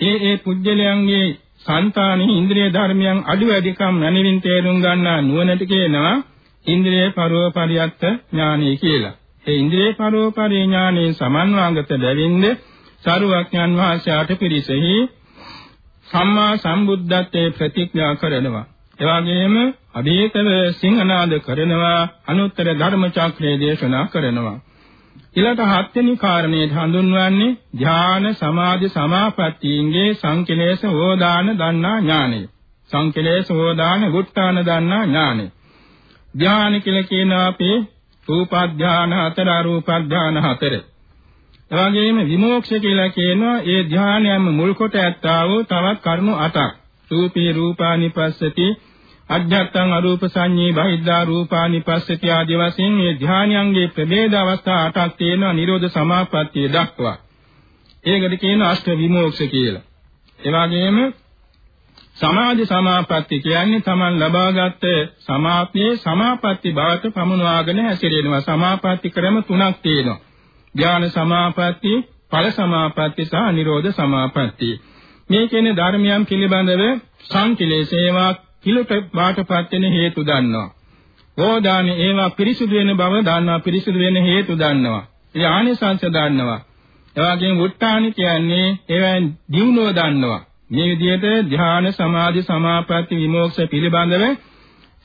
ඒ ඒ පුජ්‍යලයන්ගේ సంతානෙහි ඉන්ද්‍රිය ධර්මයන් අඩු වැඩිකම් මනවින් තේරුම් ගන්නා නුවණට කියනවා ඉන්ද්‍රිය පරෝපරියත්ත ඥානය කියලා. ඒ ඉන්ද්‍රිය පරෝපරිය ඥානයේ සමන්වාගත බැවින්ද සරුවඥන් වහන්සේට පිරිසෙහි සම්මා සම්බුද්ධත්වයේ ප්‍රතිඥා කරනවා. එවාගෙම අභීතව සිංහනාද කරනවා අනුත්තර ධර්ම චක්‍රයේ දේශනා කරනවා. ඊළඟ හත්වෙනි කාරණේ හඳුන්වන්නේ ධ්‍යාන සමාධි සමාපත්තියන්ගේ සංකලේශ හෝදාන දන්නා ඥානය. සංකලේශ හෝදාන ගුට්ටාන දන්නා ඥානය. ධ්‍යාන කියලා කියනවා අපි රූප ධ්‍යාන හතර අරූප ධ්‍යාන හතර. එවැගේම විමෝක්ෂ කියලා කියනවා ඒ ධ්‍යානයම මුල් කොට ඇත්තා වූ තවත් කරුණු අටක්. රූපී රූපානිපස්සති අධ්‍යාත්මං අරූප සංඤේ බහිද්ධා රූපානි පස්සති ආදී වශයෙන් මේ ධානයන්ගේ ප්‍රභේද අවස්ථා අටක් තියෙනවා නිරෝධ සමාපත්තිය දක්වා. ඒකට කියන අෂ්ට විමෝක්ෂ කියලා. ඒ වගේම සමාධි සමාපatti කියන්නේ Taman ලබාගත් සමාප්තියේ සමාපatti බවට පමුණවාගෙන හැසිරෙනවා. සමාපatti ක්‍රම තුනක් තියෙනවා. ධාන සමාපatti, ඵල සමාපatti සහ නිරෝධ සමාපatti. මේ කියන ධර්මයන් පිළිබඳව සංකිලේශේවා කිලුට බාටපත් වෙන හේතු දන්නවා. ඕදානි ඒවා පිරිසුදු වෙන බව දන්නවා පිරිසුදු වෙන හේතු දන්නවා. ඒ ආනිසංශ දන්නවා. එවාගෙන් උත්තානි කියන්නේ ඒවෙන් දිනුව දන්නවා. මේ විදිහට ධ්‍යාන සමාධි සමාපatti විමෝක්ෂ පිළිබඳව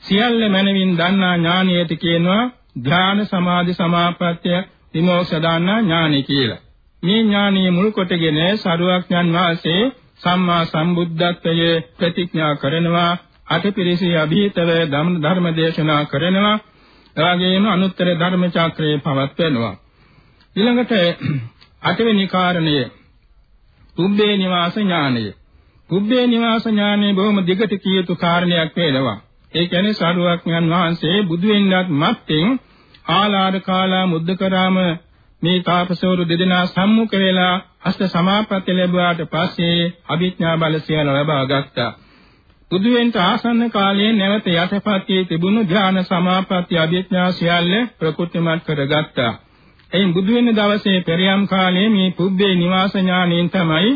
සියල්ල මනවින් දන්නා ඥානියට කියනවා ධ්‍යාන සමාධි සමාපatti විමෝක්ෂ දන්නා ඥානි කියලා. මේ ඥානිය මුල් කොටගෙන සරුවක්ඥන් වාසේ සම්මා සම්බුද්ධත්වයේ ප්‍රතිඥා කරනවා අටපිරිසී අභීතව ධර්ම දේශනා කරනවා. එවාගෙම අනුත්තර ධර්ම චක්‍රයේ පවත්වනවා. ඊළඟට <clears throat> අටවෙනි කාරණය පුබ්බේ නිවාස ඥානය. පුබ්බේ නිවාස ඥානය බොහොම දිගට කිය යුතු කාරණයක් වෙනවා. ඒ කියන්නේ සාරුවක්ඥන් වහන්සේ බුදු වෙන්නත් මත්තෙන් ආලාර කාලා මුද්දකරාම මේ තාපසවරු දෙදෙනා සම්මුඛ වෙලා අෂ්ට සමාපatti ලැබුවාට පස්සේ අභිඥා බල සියල්ල ලබා ගත්තා. බුදු වෙන්න ආසන්න කාලයේ නැවත යටපත් වී තිබුණු ඥාන සමාපatti අභිඥා සියල්ල ප්‍රකෘතිමත් කරගත්තා. එයින් බුදු වෙන දවසේ පෙරියම් කාලයේ මේ පුබ්බේ නිවාස ඥානයෙන් තමයි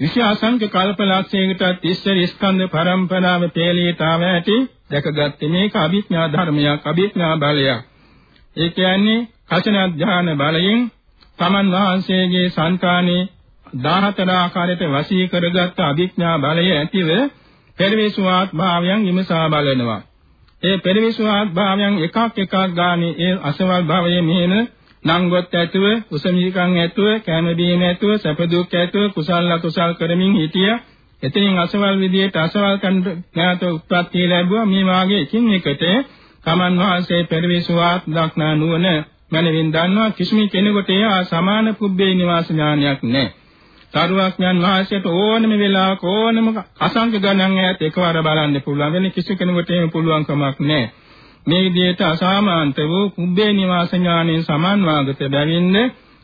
විශාසංක කල්පලක්ෂයකට ඉස්සර ස්කන්ධ පරම්පරාව තේලියතාව ඇති දැකගත්තේ මේක අභිඥා ධර්මයක් අභිඥා බලයක්. ඒ කියන්නේ කචන ඥාන බලයෙන් තමන් වහන්සේගේ సంతානේ 14 ආකාරයට වශී කරගත් අභිඥා බලය ඇතිව පෙරවිසුවාත් භාවයන් විමසා බලනවා. ඒ පෙරවිසුවාත් භාවයන් එකක් එකක් ගානේ ඒ අසවල් භාවයේ මෙහෙන නංගොත් ඇතුව, කුසමීකම් ඇතුව, කැම බීම ඇතුව, සැප දුක් ඇතුව කුසල අකුසල් කරමින් හිටිය. එතනින් අසවල් විදියට අසවල් කන්ද ඥාත උත්පත්ති ලැබුවා. මේ වාගේ එකින් එකට තමන් වහන්සේ පෙරවිසුවාත් දක්නා නුවණ මනවින් දන්නවා කිසිම කෙනෙකුට එයා සමාන පුබ්බේ නිවාස ඥානයක් නැහැ. සරුවක්ඥන් වහන්සේට ඕනම වෙලාවක ඕනම අසංක ගණන් ඈත එකවර බලන්න පුළුවන්. වෙන කිසි කෙනෙකුට එහෙම පුළුවන් කමක් නැහැ. මේ විදිහට අසාමාන්ත වූ කුබ්බේ නිවාස ඥානයේ සමාන්වාගත බැවින්ද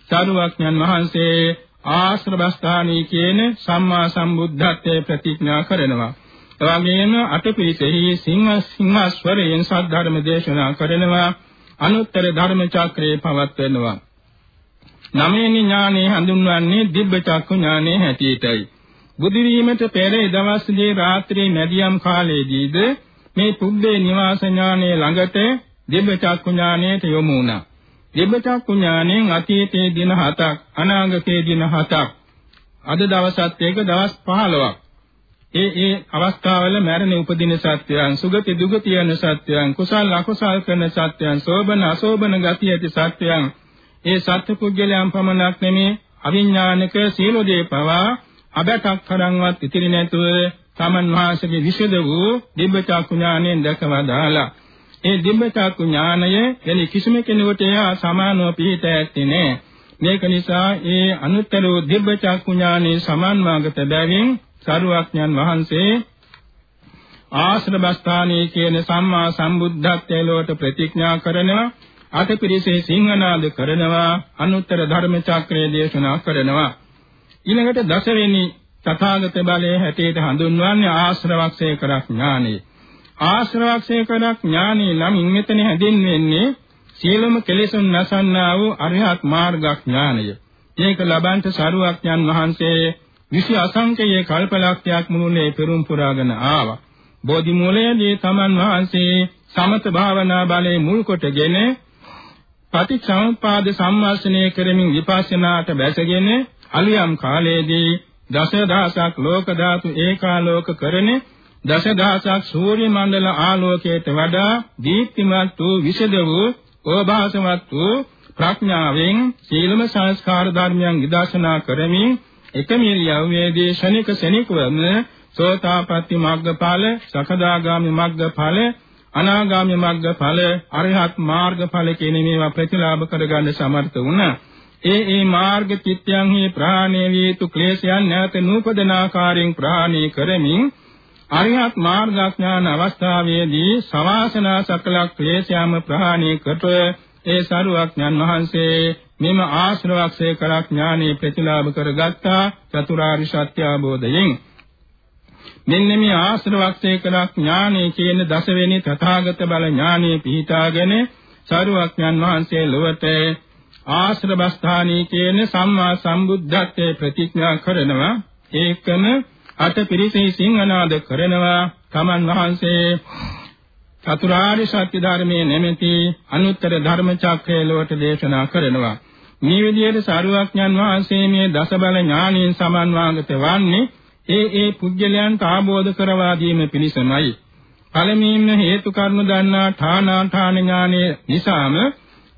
සරුවක්ඥන් වහන්සේ ආශ්‍රවස්ථානී කියන සම්මා සම්බුද්ධත්වයේ ප්‍රතිඥා කරනවා. එවැගේම අටපිරිසෙහි සිංහ සිංහස්වරයෙන් සද්ධර්ම දේශනා කරනවා. අනුත්තර ධර්ම චක්‍රයේ පවත්වනවා. නවයනි ඥානෙ හඳුන්වන්නේ දිබ්බ චක්කු ඥානෙ හැටියටයි. බුදු වීමට පෙර දවස්දී රාත්‍රී මැදියම් කාලයේදීද මේ පුබ්බේ නිවාස ඥානය ළඟට දිබ්බ චක්කු ඥානයට යොමු වුණා. දිබ්බ චක්කු ඥානෙන් අතීතයේ දින 7ක් අනාගතයේ දින 7ක් අද දවසත් එක දවස් 15ක් ඒ ඒ අවස්ථාවල මරණ උපදින සත්‍යයන් සුගති දුගති යන සත්‍යයන් කුසල අකුසල කරන සත්‍යයන් සෝබන අසෝබන ගති ඇති සත්‍යයන් ඒ සත්පුද්ගලයන් පමණක් නෙමේ අවිඥානික සීල දේ පවා අබටක් තරම්වත් ඉතිරි නැතුව තමන් වහන්සේගේ විසද වූ දිබ්බ චක්කු ඥාණයෙන් දැකවා දාලා ඒ දිබ්බ චක්කු ඥානය වෙන කිසිම කෙනෙකුට එහා සමානව පිහිට ඇත්තේ නැහැ. මේක නිසා ඒ අනුත්තර වූ දිබ්බ චක්කු ඥානයේ සමාන්වාගත බැවින් සරුවක්ඥන් වහන්සේ ආශ්‍රබස්ථානයේ කියන සම්මා සම්බුද්ධත්වයට ලෝට ප්‍රතිඥා කරනවා අතපිරිසේ සිංහනාද කරනවා අනුත්තර ධර්ම චක්‍රය දේශනා කරනවා ඊළඟට දසවෙනි තථාගත බලයේ හැටියට හඳුන්වන්නේ ආශ්‍රවක්ෂය කරක් ඥානෙ. ආශ්‍රවක්ෂය කරක් ඥානෙ නමින් මෙතන හැදින්වෙන්නේ සියලුම කෙලෙසුන් නැසන්නා වූ අරිහත් මාර්ග ඥානය. ඒක ලබන්ට සරුවක්ඥන් වහන්සේ විසි අසංකේය කල්පලක්ෂයක් මුළුල්ලේ පෙරම් පුරාගෙන ආවා. බෝධි මූලයේදී තමන් වහන්සේ සමත භාවනා බලයේ මුල් කොටගෙන පටිච්චසමුප්පාද සම්මාසනය කරමින් විපස්සනාට බැසගෙන අලියම් කාලයේදී දසදහසක් ලෝක ධාතු ඒකාලෝක කරන දසදහසක් සූර්ය මණ්ඩල ආලෝකයට වඩා දීප්තිමත් වූ විෂද වූ ඕභාසවත් වූ ප්‍රඥාවෙන් සීලම සංස්කාර ධර්මයන් විදර්ශනා කරමින් එකමිරියව්වේදී ශනික ශනිකවම සෝතාපට්ටි මග්ගඵල සකදාගාමි මග්ගඵල අනාගාමි මග්ගඵල අරිහත් මාර්ගඵල කියන මේවා ප්‍රතිලාභ කරගන්න සමර්ථ වුණා. ඒ ඒ මාර්ග චිත්තයන්හි ප්‍රාණය විය යුතු ක්ලේශයන් නැවත නූපදන ආකාරයෙන් ප්‍රාණය කරමින් අරිහත් මාර්ගඥාන අවස්ථාවේදී සවාසනා සකල ක්ලේශයන්ම ප්‍රහාණය කොට ඒ සරුවඥන් වහන්සේ මෙම ආශ්‍රවක්ෂය කරක් ඥානෙ ප්‍රතිලාභ කරගත්තා චතුරාර්ය සත්‍ය අවබෝධයෙන්. මෙන්න මේ ආශ්‍රවක්ෂය කරක් ඥානෙ කියන දසවෙනි තථාගත බල ඥානෙ පිහිටාගෙන සරුවඥන් වහන්සේ ලොවට ආශ්‍රවස්ථානී කියන සම්මා සම්බුද්ධත්වයේ ප්‍රතිඥා කරනවා. ඒකම අට පිරිසේ සිංහනාද කරනවා. තමන් වහන්සේ චතුරාර්ය සත්‍ය ධර්මයේ නැමැති අනුත්තර ධර්ම චක්‍රය ලොවට දේශනා කරනවා. මේ විදිහට සාරුවක්ඥන් වහන්සේ මේ දසබල ඥානයෙන් සමන්වාගත වන්නේ ඒ ඒ පුජ්‍යලයන්ට ආબોධ කරවා දීම පිණිසමයි. පළමුවෙන්ම හේතු කර්ම දන්නා ඨානාඨාන ඥානයේ නිසාම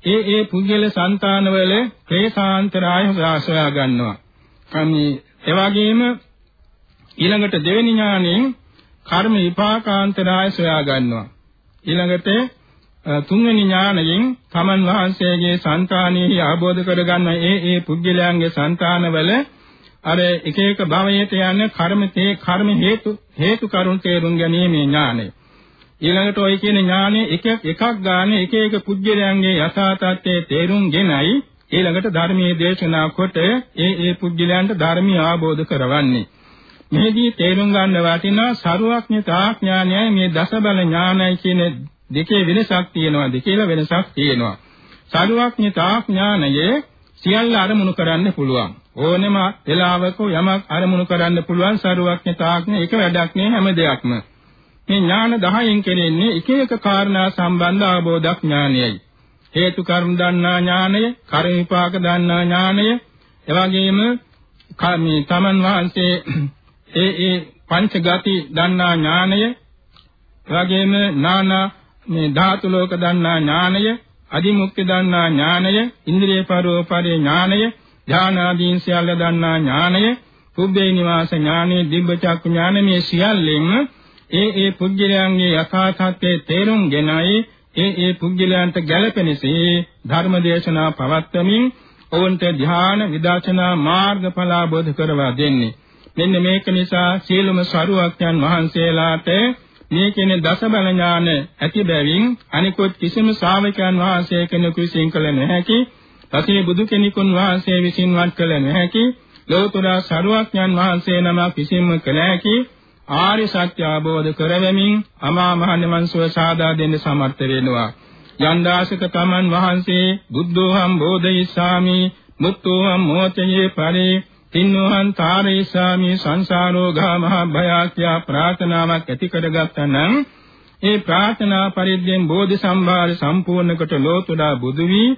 ඒ ඒ පුජ්‍යල సంతානවල ක්ලේශාන්තරාය හොයාසොයා ගන්නවා. කමී එවාගෙම ඊළඟට දෙවෙනි ඥාණයෙන් කර්ම විපාකාන්තරාය සොයා ගන්නවා. ඊළඟට තුන්වෙනි ඥාණයෙන් තමන් වහන්සේගේ సంతානෙහි ආબોධ කරගන්න ඒ ඒ පුජ්‍යලයන්ගේ సంతානවල අර එක එක භවයට යන කර්මතේ කර්ම හේතු හේතු කරුණ තේරුම් ගැනීම ඥානය. ඊළඟට ඔය කියන ඥානෙ එක එකක් ගානේ එක එක පුජ්‍යලයන්ගේ යථා තත්ත්වයේ තේරුම්ගෙනයි ඊළඟට ධර්මයේ දේශනා කොට ඒ ඒ පුජ්‍යලයන්ට ධර්මී ආબોධ කරවන්නේ. මෙහිදී තේරුම් ගන්න වටිනා සරුවක්ඥතා ඥානයයි මේ දසබල ඥානයි කියන දෙකේ වෙනසක් තියෙනවා දෙකේල වෙනසක් තියෙනවා. සරුවක්ඥතා ඥානයේ සියල්ල අරමුණු කරන්න පුළුවන්. ඕනෙම වෙලාවක යමක් අරමුණු කරන්න පුළුවන් සරුවක්ඥතා ඥාන එක වැඩක් නේ හැම දෙයක්ම. මේ ඥාන 10න් කෙරෙන්නේ එක එක කාරණා සම්බන්ධ අවබෝධක් ඥානයයි. හේතු කර්ම දන්නා ඥානය, කර්ම විපාක දන්නා ඥානය, එවැගේම මේ තමන් වහන්සේ <clears throat> ඒ ඒ පංචගති දන්නා ඥානය, එවැගේම නානා මේ ධාතු ලෝක දන්නා ඥානය, අදිමුක්ති දන්නා ඥානය, ඉන්ද්‍රිය පරෝපරේ ඥානය, ඥානාදීන් සියල්ල දන්නා ඥානය, පුබ්බේ නිවාස ඥානය, දිබ්බ චක්ඛු ඥානය මේ සියල්ලෙන් ඒ ඒ පුජ්‍යලයන්ගේ යථා තත්ත්වයේ තේරුම්ගෙනයි ඒ ඒ පුජ්‍යලයන්ට ගැළපෙනසේ ධර්ම දේශනා පවත්වමින් ඔවුන්ට ධ්‍යාන විදර්ශනා මාර්ගඵල අවබෝධ කරවා දෙන්නේ. මෙන්න මේක නිසා සීලම සරුවක්යන් වහන්සේලාට මේ කියන දසබල ඥාන ඇති බැවින් අනිකොත් කිසිම ශ්‍රාවකයන් වහන්සේ කෙනෙකු විසින් කළ නොහැකි පසේ බුදු කෙනෙකුන් වහන්සේ විසින්වත් කළ නොහැකි ලෝතර සරුවක්යන් වහන්සේ නමක් විසින්ම කළ හැකි ආර්ය සත්‍ය අවබෝධ කරගැනීම අමා මහ නිවන් සුව සාදා දෙන්න සමර්ථ වෙනවා. යන්දාසක තමන් වහන්සේ බුද්ධෝහම් බෝධිසාමි මුත්තෝහම් මොචයේ පරේ තින්නෝහං තාරේසාමි සංසාරෝගා මහ භයාක්‍යා ප්‍රාර්ථනාවක් ඇති කරගත්තා නම් ඒ ප්‍රාර්ථනා පරිද්දෙන් බෝධි සම්භාර සම්පූර්ණ කොට ලෝතුඩා බුදු වී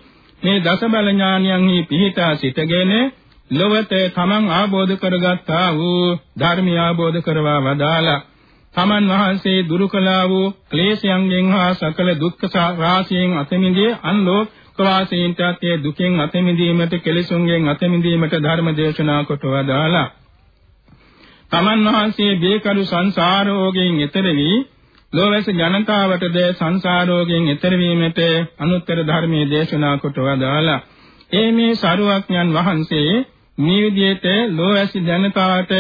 මේ දස බල ඥානයන්හි පිහිටා සිටගෙන ලොවට තමන් ආબોධ කරගත්තා වූ ධර්මය ආબોධ කරවා වදාලා තමන් වහන්සේ දුරු කළා වූ ක්ලේශයන්ගෙන් හා සකල දුක්ඛ රාශියෙන් අතමිදී අන්ලෝ දුක්ඛවාසීන්ටත් ඒ දුකෙන් අත මිදීමට කෙලෙසුන්ගෙන් අත මිදීමට ධර්ම දේශනා කොට වදාලා තමන් වහන්සේ බේකරු සංසාරෝගයෙන් එතර වී ලෝවැස ජනතාවටද සංසාරෝගයෙන් එතර වීමට අනුත්තර ධර්මයේ දේශනා කොට වදාලා ඒ මේ සරුවක්ඥන් වහන්සේ මේ විදිහට ලෝවැසි ජනතාවට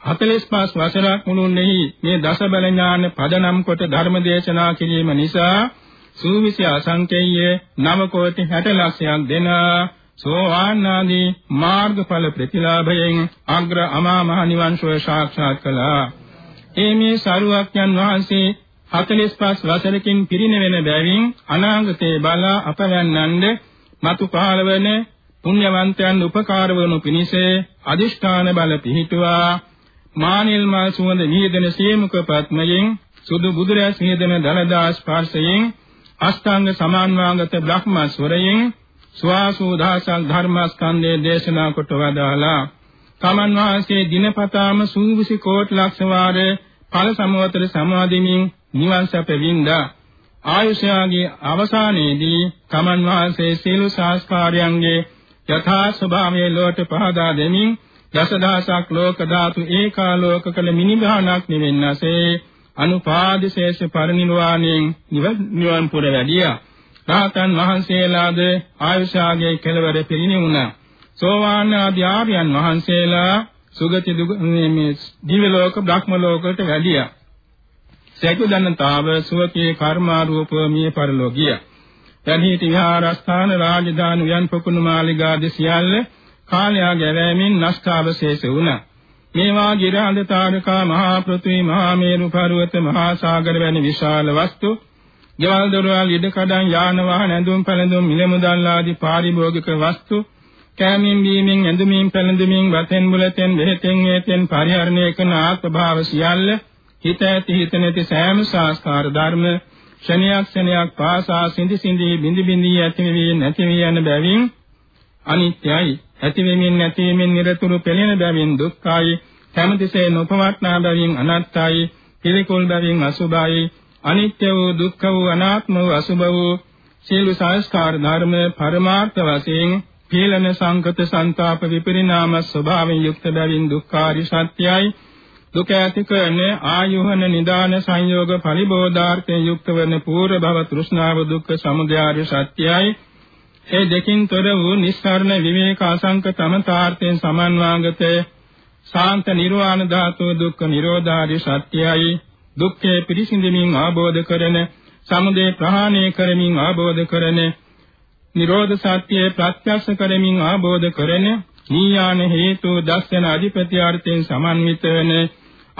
45 වසරක් මුළුල්ලේහි මේ දස බල ඥාන පදනම් කොට ධර්ම දේශනා කිරීම නිසා සූවිසි අසංකේය නව කෝටි 60 ලක්ෂයක් දෙන සෝවාන් ආදී මාර්ගඵල ප්‍රතිලාභයෙන් අග්‍ර අමා මහ නිවන් සුව සාක්ෂාත් කළා. ඒ මේ සරුවක්යන් වහන්සේ 45 වසරකින් පිරිනවෙන බැවින් අනාගතේ බලා අපවන්නන්ද මතු පහළවන පුණ්‍යවන්තයන් උපකාර වනු පිණිස අදිෂ්ඨාන බල පිහිටුවා. මානිල් මල් සුවඳ විහිදෙන සියමුක පත්මයෙන් සුදු බුදුරැස් විහිදෙන දලදා ස්පර්ශයෙන් අෂ්ටාංග සමාන්වාගත බ්‍රහ්මස්වරයෙන් ස්වාසෝ දහසක් ධර්මස්කන්ධයේ දේශනා කොට වදාලා තමන් වහන්සේ දිනපතාම සූවිසි කෝටි ලක්ෂ වාර ඵල සමවතර සමාදිමින් නිවන් සැප වින්දා ආයුෂයාගේ අවසානයේදී තමන් වහන්සේ සීල සංස්කාරයන්ගේ යථා ස්වභාවයේ ලෝට පහදා දෙමින් දසදහසක් ලෝක ධාතු ඒකාලෝක කළ මිනිගානක් නිවෙන්නසේ අනුපාදිශේෂ පරිනිර්වාණයෙන් නිවන් පුර වැඩියා රාතන් වහන්සේලාද ආයුෂාගේ කෙලවර පිරිනිවුණා. සෝවාන් ආදී ආර්යයන් වහන්සේලා සුගති මේ දිව්‍ය ලෝක බ්‍රහ්ම ලෝකවලට වැඩියා. සැකුදන්නතාව සුවකේ කර්මාරූපව මිය පරලෝකිය. දැනීති විහාරස්ථාන රාජධානි යන් පොකුණු මාලිගා දෙසියල්ල කාලයා ගැවෑමෙන් නෂ්ඨාවශේෂ වුණා. මේවා ගිරහඳ තාරකා මහා පෘථිවි මහා මේරු පර්වත මහා සාගර වැනි විශාල වස්තු ගෙවල් දොරවල් ඉඩ කඩන් යාන වාහන ඇඳුම් පැළඳුම් මිල මුදල් ආදී පාරිභෝගික වස්තු කෑමෙන් බීමෙන් ඇඳුමින් පැළඳුමින් වතෙන් බුලතෙන් බෙහෙතෙන් හේතෙන් පරිහරණය කරන ආත්මභාව සියල්ල හිත ඇති හිත නැති සෑම සංස්කාර ධර්ම ක්ෂණයක් ක්ෂණයක් පාසා සිඳි සිඳි බිඳි බිඳි ඇති වෙවි නැති වී යන බැවින් අනිත්‍යයි. ඇති වෙමින් නැති වෙමින් නිරතුරු පෙළෙන බැවින් දුක්ඛයි. හැමතිසේ නොපවත්නා බැවින් අනත්තයි. පිළිකුල් බැවින් අසුභයි අනිත්‍ය වූ දුක්ඛ වූ අනාත්ම වූ අසුභ වූ සියලු සංස්කාර ධර්ම පරමාර්ථ වශයෙන් කේලන සංකත සංతాප විපරිණාම ස්වභාවයෙන් යුක්ත බැවින් දුක්ඛාරි සත්‍යයි. දුක ඇති කරන ආයුහන නිදාන සංයෝග පරිබෝධාර්ථයෙන් යුක්ත වන පූර්ව භව තෘෂ්ණාව දුක්ඛ සමුදයාරි සත්‍යයි. ඒ දෙකින් තොර වූ නිස්සාරණ විවේක අසංක තමතාර්ථයෙන් සමන්වාගත සාන්ත නිර්වාණ ධාතු දුක්ඛ නිරෝධාරි සත්‍යයි. දුක්ඛේ පිරිසිඳමින් ආબોධ කරන සමුදය ප්‍රහාණය කරමින් ආબોධ කරන නිරෝධ සත්‍යය ප්‍රත්‍යක්ෂ කරමින් ආબોධ කරන නීයාන හේතු දස්සන අධිපත්‍යාර්ථයෙන් සමන්විත වන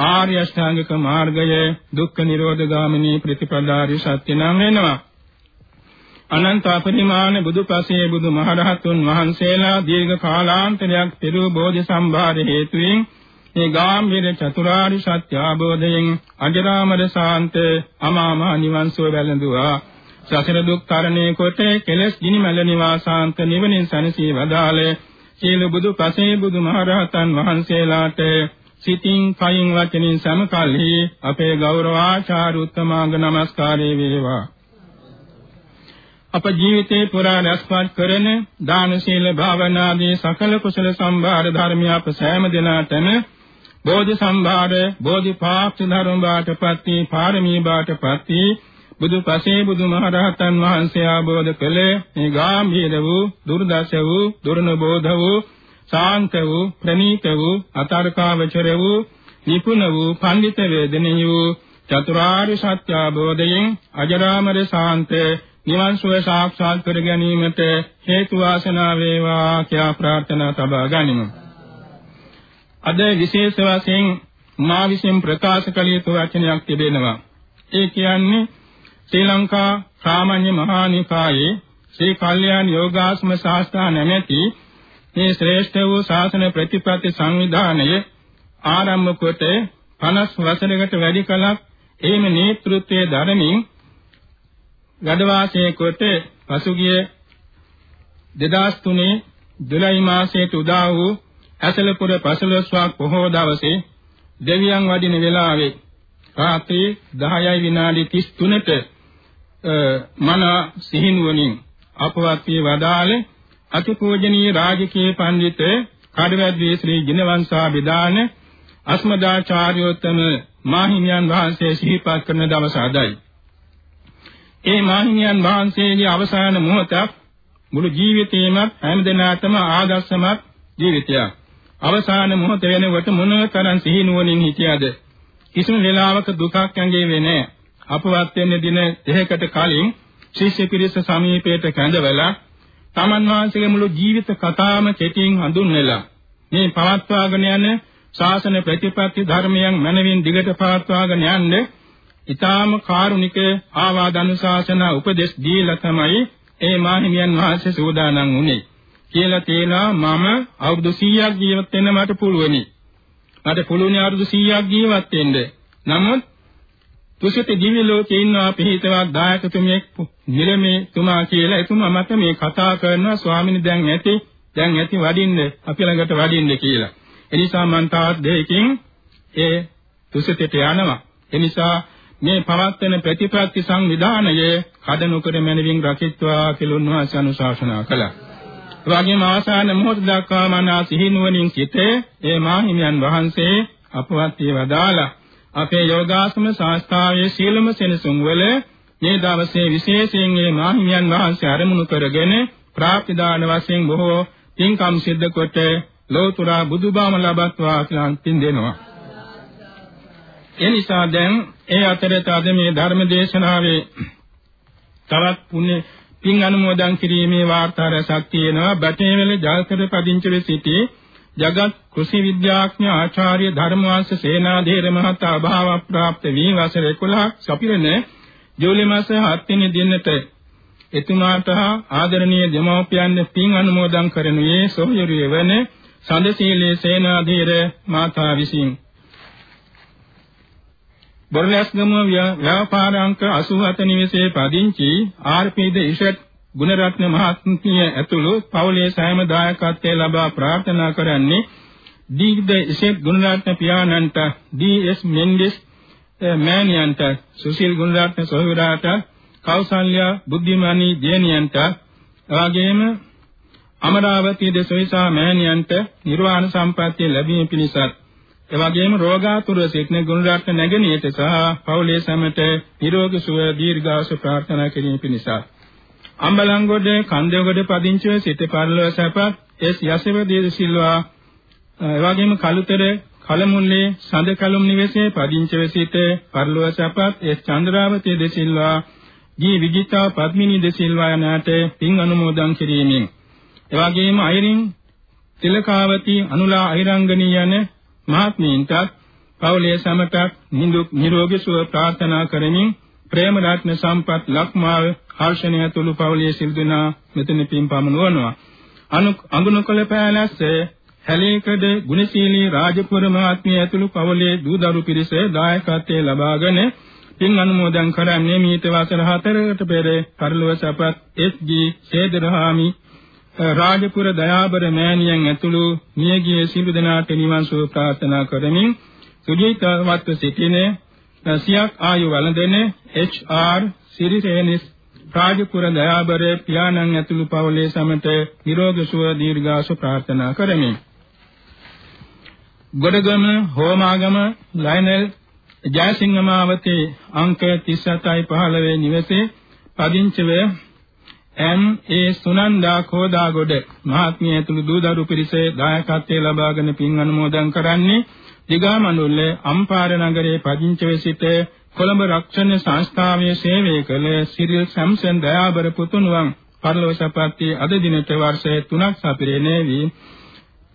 ආර්ය අෂ්ටාංගික මාර්ගය දුක්ඛ නිරෝධ ගාමිනී ප්‍රතිපදාරි සත්‍ය නම් වෙනවා අනන්ත අපරිමාණ බුදුපසේ බුදුමහරහතුන් වහන්සේලා දීර්ඝ කාලාන්තරයක් පෙරූ බෝධි සම්භාර හේතුයෙන් මේ ගාම්භීර චතුරාර්ය සත්‍ය අවබෝධයෙන් අජරාමර ශාන්ත අමාමහ නිවන් සුව වැළඳුවා. සසර දුක් තරණේ කොට කෙලස් ගිනිමැල නිවාසාන්ත නිවනින් සැනසී වදාළේ සීල බුදු පසේ බුදු මහරහතන් වහන්සේලාට සිතින් කයින් වචනින් සමකල්හි අපේ ගෞරවාචාර උත්තමාංග නමස්කාරය වේවා. අප ජීවිතේ පුරා රැස්පත් කරන දාන සීල භාවනාදී සකල කුසල සම්භාර ධර්මිය අප සෑම දිනාටම බෝධි සම්භාර බෝධිපාක්ෂ ධර්ම බාටපත්ති පාරමී බාටපත්ති බුදු පසේ බුදු මහරහතන් වහන්සේ ආબોධ කළේ මේ ගාම්භීර වූ දුර්දශ වූ දුර්නබෝධ වූ ශාන්ත වූ ප්‍රණීත වූ අතර්කාවචර වූ නිපුණ වූ පඬිත වේදනීය වූ චතුරාර්ය සත්‍ය අවබෝධයෙන් අජරාමර ශාන්ත නිවන් සුව සාක්ෂාත් කර ගැනීමට හේතු වාසනා වේවා කියා ප්‍රාර්ථනා තබා ගනිමු අද විශේෂ වශයෙන් මා විසින් ප්‍රකාශ කළ යුතු වචනයක් තිබෙනවා. ඒ කියන්නේ ශ්‍රී ලංකා සාමාන්‍ය මහා නිකායේ ශ්‍රී කල්යාණ යෝගාස්ම ශාස්ත්‍රා නැමැති මේ ශ්‍රේෂ්ඨ වූ ශාසන ප්‍රතිපත්ති සංවිධානය ආරම්භ කොට 50 වසරකට වැඩි කලක් එහිම නේතෘත්වයේ දරමින් ගඩ වාසය කොට පසුගිය 2003 ජුලයි මාසයේ උදා වූ ඇසලපුර පසළොස්වක් පොහොව දවසේ දෙවියන් වඩින වෙලාවේ රාත්‍රී 10යි විනාඩි 33ට මන සිහිනුවණින් අපවත් වී වදාළේ අතිපූජනීය රාජකීය පඬිත කඩවැද්දේ ශ්‍රී ජිනවංශා විදාන අස්මදාචාර්යෝත්තම මාහිමියන් වහන්සේ සිහිපත් කරන දවස අදයි. ඒ මාහිමියන් වහන්සේගේ අවසාන මොහොතක් මුළු ජීවිතේමත් හැමදෙනාටම ආදර්ශමත් ජීවිතයක්. අවසාන මොහොත වෙනකොට මොනතරම් සිහිනුවණින් හිටියද කිසිම වෙලාවක දුකක් ඇඟෙන්නේ නැහැ. අපවත් වෙන්න දින දෙකකට කලින් ශිෂ්‍ය පිරිස සමීපයට කැඳවලා තමන් වහන්සේගේ මුළු ජීවිත කතාවම කෙටියෙන් හඳුන්වලා මේ පවත්වාගෙන යන ශාසන ප්‍රතිපත්ති ධර්මයන් මනවින් දිගට පවත්වාගෙන යන්න ඊටාම කාරුණික ආවාද අනුශාසන උපදෙස් දීලා තමයි ඒ මාහිමියන් වහන්සේ සූදානම් වුණේ කියලා තේනවා මම අවුරුදු 100ක් ජීවත් වෙන්න මට පුළුවනි. මට පුළුවන් අවුරුදු 100ක් ජීවත් වෙන්න. නමුත් තුසිත දිව්‍ය ලෝකේ ඉන්න අපි හිතවත් දායකතුමෙක් නිරමේ තුමා කියලා එතුමා මට මේ කතා කරනවා ස්වාමීනි දැන් ඇති දැන් ඇති වඩින්න අපි ළඟට වඩින්න කියලා. එනිසා මම තාත් දෙයකින් ඒ තුසිතට යනවා. එනිසා මේ පවත්වන ප්‍රතිපත්ති සංවිධානයේ කඩනුකර මැනවින් රකිත්වා කියලා උන්වහන්සේ අනුශාසනා කළා. එවැගේම අවසාන මොහොත දක්වා මනා සිහිනුවණින් සිටේ ඒ මාහිමියන් වහන්සේ අපවත් වේවදාලා අපේ යෝගාසන සංස්ථාවේ සීලම සෙනසුන් වල මේ දවසේ විශේෂයෙන් මේ මාහිමියන් වහන්සේ අරමුණු කරගෙන ප්‍රාප්තිදාන වශයෙන් බොහෝ පින්කම් සිද්ධ කොට ලෝතුරා බුදුබාම ලබත්වා කියලා අන්තිම දෙනවා. ඒ නිසා දැන් ඒ අතරේ තද මේ ධර්ම දේශනාවේ තවත් පුණ්‍ය පින් අනුමෝදන් කිරීමේ වාර්තා රසක් තියෙනවා. බටේවල ජල්කර පදිංචිව සිටි ජගත් කෘෂි විද්‍යාඥ ආචාර්ය ධර්මවංශ සේනාධීර මහතා අභාව ප්‍රාප්ත වී වසර 11ක් සපිරන ජූලි මාස 7 වෙනි දිනට එතුමාට ආදරණීය දෙමව්පියන් පින් අනුමෝදන් කරනුයේ සොහොයුරිය වන සඳසීලේ සේනාධීර මාතා විසින්. බොරලැස්ගම ව්‍යාපාරාංක 87 නිවසේ පදිංචි ආර්.පී.ද ඉෂට් ගුණරත්න මහත්මිය ඇතුළු පවුලේ සෑම දායකත්වයේ ලබා ප්‍රාර්ථනා කරන්නේ ඩී.ද ඉෂට් ගුණරත්න පියාණන්ට ඩී.එස් මෙන්ඩිස් මෑණියන්ට සුසිල් ගුණරත්න සොහොයුරාට කෞසල්‍ය බුද්ධිමානී ජේනියන්ට එවාගෙම අමරාවතී දසොයිසා මෑණියන්ට නිර්වාණ සම්පත්තිය ලැබීම පිණිසත් එවැගේම රෝගාතුර සිටින ගුණරත්න නැගණියට සහ පවුලේ සැමට නිරෝගී සුව දීර්ඝාසු ප්‍රාර්ථනා කිරීම පිණිස අම්බලන්ගොඩ කන්දේගොඩ පදිංචිව සිට පරිලෝක සැපත් එස්. යසවදී සිල්වා එවැගේම කලුතර කලමුල්ලේ සඳකලුම් නිවසේ පදිංචිව සිට පරිලෝක සැපත් එස් චන්ද්‍රාවතී දෙසිල්වා ජී විජිතා පද්මිනී දෙසිල්වා යනාට පින් අනුමෝදන් කිරීමෙන්. එවැගේම අයිරින් තිලකාවති අනුලා අහිරංගනී යන මහත්මීන්ටත් පවුලේ සමටත් නිදුක් නිරෝගී සුව ප්‍රාර්ථනා කරමින් ප්‍රේම රත්න සම්පත් ලක්මාව හර්ෂණය තුළු පවුලේ සිල් දෙනා මෙතන පින් පමනුවනවා අනු අඟුණකල පෑලස්ස හැලේකඩ ගුණශීලී රාජපුර මහත්මිය ඇතුළු පවුලේ දූ දරු පිරිස දායකත්වයේ ලබාගෙන පින් අනුමෝදන් කරන්නේ මීට වසර 4කට පෙර පරිලෝක සපත් එස්.ජී. සේදරහාමි රාජපුර දයාබර මෑණියන් ඇතුළු මියගිය සිළු දෙනාට නිවන් සුව ප්‍රාර්ථනා කරමින් සුජීතවත්ව සිටින සියක් ආයු වළඳන එච්.ආර්. සිරිසේනිස් රාජපුර දයාබර පියාණන් ඇතුළු පවුලේ සමට නිරෝගී සුව දීර්ඝාසු ප්‍රාර්ථනා කරමි. ගොඩගම හෝමාගම ලයනල් ජයසිංහ මාවතේ අංක 37යි 15 නිවසේ පදිංචිව එම්. ඒ. සුනන්දා කෝදාගොඩ මහත්මිය ඇතුළු දූ දරු පිරිස දායකත්වයේ ලබාගෙන පින් අනුමෝදන් කරන්නේ දිගාමනුල්ල අම්පාර නගරයේ පදිංචිව සිට කොළඹ රක්ෂණ සංස්ථාවේ සේවය කළ සිරිල් සම්සන් දයාබර පුතුණුවන් පරලෝසපත්ති අද දිනට වර්ෂය 3ක් සපිරේ වී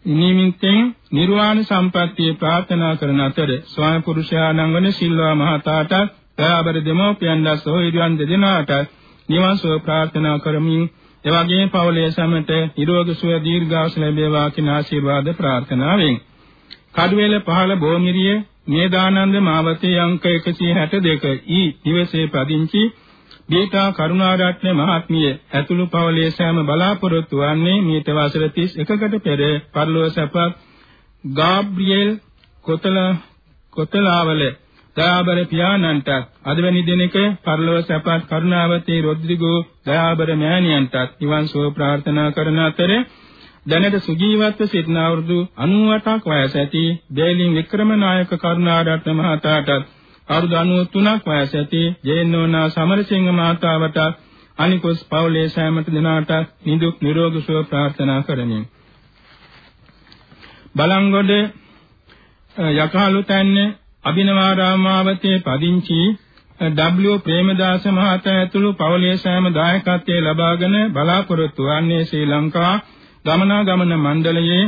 නිමින්තෙන් නිර්වාණ සම්පත්තිය ප්‍රාර්ථනා කරන අතර ස්වාම පුරුෂයාණන් වන සිල්වා මහතාට දයාබර දෙමෝපියන්ලා සොහිරියන් දෙදෙනාට නිවන් සුව ප්‍රාර්ථනා කරමින් එවැගේම පවුලේ සමට නිරෝගී සුව දීර්ඝාස ලැබේවා කියන ආශිර්වාද ප්‍රාර්ථනාවෙන්. කඩුවෙල පහළ බෝමිරිය මේදානන්ද මාවතේ අංක 162 ඊ නිවසේ පදිංචි බීටා කරුණාරත්න මහත්මිය ඇතුළු පවුලේ සෑම බලාපොරොත්තු වන්නේ මීට වසර 31කට පෙර පරිලෝක සැපත් ගාබ්‍රියෙල් කොතල කොතලාවල දයාබර පියාණන්ට අද වැනි දිනක පරලොව සැපත් කරුණාවතී රොඩ්රිගෝ දයාබර මෑණියන්ටත් නිවන් සුව ප්‍රාර්ථනා කරන අතරේ දැනට සුජීවත්ව සිටින අවුරුදු 98ක් වයස ඇති දේලින් වික්‍රමනායක කරුණාරත්න මහතාටත් අවුරුදු 93ක් වයස ඇති ජේනෝනා සමරසිංහ මහතාවට අනිකුස් පවුලේ සෑමට දෙනාට නිදුක් නිරෝගී සුව ප්‍රාර්ථනා කරමි. බලංගොඩ යකාලු තැන්නේ අභිනවාරාමාවතේ පදිංචි W ප්‍රේමදාස මහතා ඇතුළු පවුලේ සෑම දායකත්වයේ ලබාගෙන බලාපොරොත්තු වන්නේ ශ්‍රී ලංකා ගමනාගමන මණ්ඩලයේ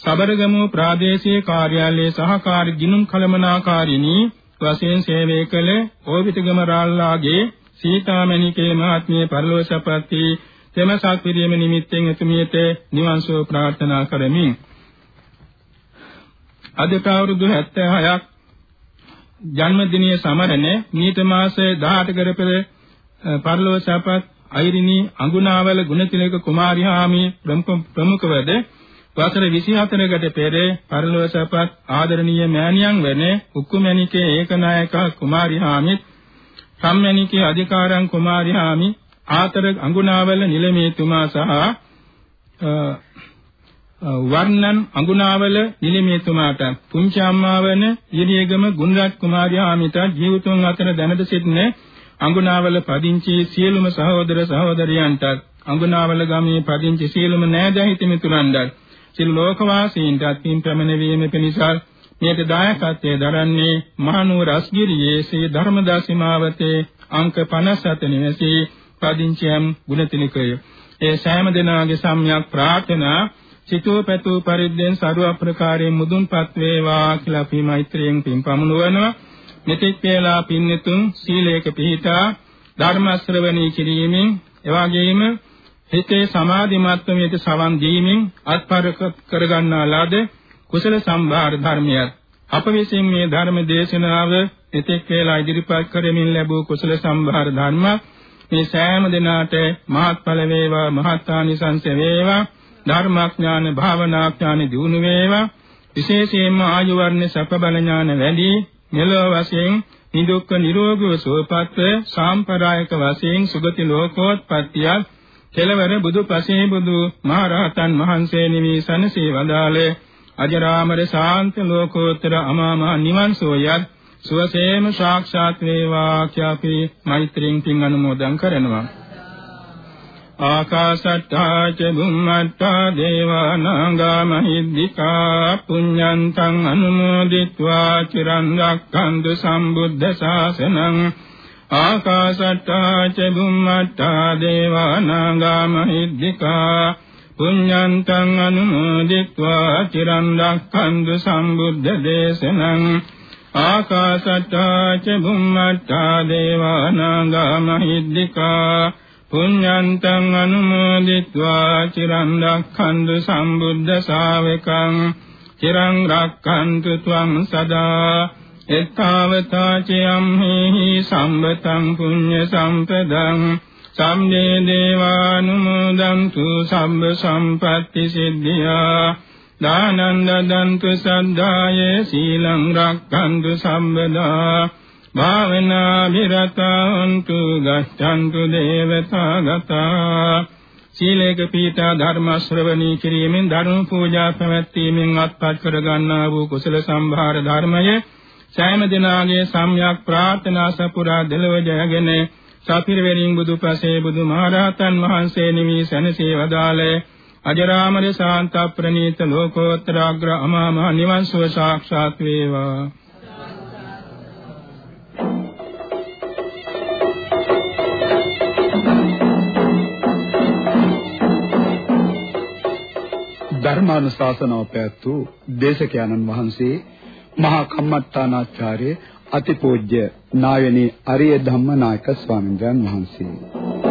සබරගමු ප්‍රාදේශීය කාර්යාලයේ සහකාරී ගිනුම් කළමනාකාරිණී වශයෙන් සේවය කළ ඕවිතගම රාල්ලාගේ සීතාමණිකේ මහත්මිය පරලෝසපති තෙමසක් පිරීම නිමිත්තෙන් එතුමියට නිවන් සුව ප්‍රාර්ථනා කරමින් අදට අවුරුදු 76ක් ජන්මදිනය සමරන මීට මාස 18 කර පෙර පරලෝසපත් අයිරිනී අඟුණාවල ගුණතිලක කුමාරිහාමි ප්‍රමුඛවද වසර 24කට පෙර පරලෝසපත් ආදරණීය මෑණියන් වන උක්කුමැණිකේ ඒකනායක කුමාරිහාමිත් සම්මැණිකේ අධිකාරං කුමාරිහාමි ආතර අඟුණාවල නිලමේතුමා සහ වර්ණන් අඟුණාවල නිලමේතුමාට පුංචි අම්මා වන ඊරියගම ගුණරත් කුමාරිහාමිට ජීවිතුන් අතර දැනට සිටින අඟුණාවල පදිංචි සියලුම සහෝදර සහෝදරියන්ට අඟුණාවල ගමේ පදිංචි සියලුම නෑදෑ මිතුරන්ට සිල් ලෝකවාසීන්ට පින් ප්‍රමණ වීම පිණිස මේක දායකත්වයේ දරන්නේ මහනුවර අස්ගිරියේ ශ්‍රී ධර්මදාසිමාවතේ අංක 57 නිවසේ පදිංචියම් ගුණතිලකය. ඒ සෑම දිනාගේ සම්‍යක් ප්‍රාර්ථනා සිතෝ පැතෝ පරිද්දෙන් සරුව අප්‍රකාරයෙන් මුදුන්පත් වේවා කියලා අපි මෛත්‍රියෙන් පින් පමුණුවනවා. මෙතෙක් වේලා පින්නතුන් සීලයක පිහිටා ධර්ම ශ්‍රවණී කිරීමෙන් එවාගෙම හිතේ සමාධිමත් වීමට සවන් දීමෙන් අත්පර කරගන්නා ලද කුසල සම්භාර ධර්මයක්. අප විසින් මේ ධර්ම දේශනාව එතෙක් වේලා ඉදිරිපත් කරමින් ලැබූ කුසල සම්භාර ධර්ම මේ සෑම දිනාට මහත්ඵල වේවා මහත්ානිසංස වේවා ධර්මාඥාන භාවනාඥාන දිනු වේවා. විශේෂයෙන්ම ආයු වර්ණ සැප බල ඥාන වැඩි මෙලොව වශයෙන් නිදුක්ඛ නිරෝගීව සුවපත්ව සාම්ප්‍රදායික වශයෙන් සුගති ලෝකෝත්පත්තිය කෙලවර බුදු පසේ බුදු මහරහතන් වහන්සේ නිවී සනසේ වදාළේ. අජරාමර ශාන්ත ලෝකෝත්තර අමා මහ නිවන් සෝයත් සුවසේම සාක්ෂාත් වේවා කියාපි මෛත්‍රියෙන් පින් අනුමෝදන් කරනවා. ආකාශට්ටා ච බුම්මට්ටා දේවා නාග මහිද්దికා පුඤ්ඤන්තං අනුමෝදිත්වා චිරන් රක්ඛන්තු සම්බුද්ධ ශාසනං ආකාශට්ටා ච බුම්මට්ටා දේවානාගා මහිද්దికා පුඤ්ඤන්තං අනුමෝදිත්වා චිරන් රක්ඛන්තු සම්බුද්ධ දේශනං ආකාශට්ටා ච බුම්මට්ටා දේවානාගා මහිද්దికා පුඤ්ඤන්තං අනුමෝදිත්වා චිරන් රක්ඛන්තු සම්බුද්ධ ශාවකං චිරන් රක්ඛන්තු ත්වං සදා එත්තාවතා චයම්හි සම්බතං පුඤ්ඤ සම්පදං සම්මේ දේවානුමෝදන්තු සම්බ සම්පatti සිද්ධියා දානන්ද දන්තු සද්ධාය සීලං රක්ඛන්තු සම්බදා භාවනා විරතන්තු ගච්ඡන්තු දේවතා ගතා සීලේක පීඨා ධර්ම ශ්‍රවණී කිරීමෙන් ධර්ම පූජා පැවැත්වීමෙන් අත්පත් කර ගන්නා වූ කුසල සම්භාර ධර්මයේ සෑම දිනාගේ සම්්‍යක් ප්‍රාර්ථනා සපුරා දෙලව ජයගෙන සපිරවැණින් බුදුපසේ බුදුමහරහතන් වහන්සේ නිවී සැනසී වදාළේ. අජරාමර ශාන්ත ප්‍රණීත ලෝකෝත්තර අග්‍ර අමා මහ නිවන් සුව සාක්ෂාත් වේවා. ධර්මානුශාසනාව පැවැත්වූ දේශකයන්න් වහන්සේ මහා කම්මත්තානාචාර්ය අතිපූජ්‍ය නායනී අරිය ධම්මනායක ස්වාමීන් වහන්සේ.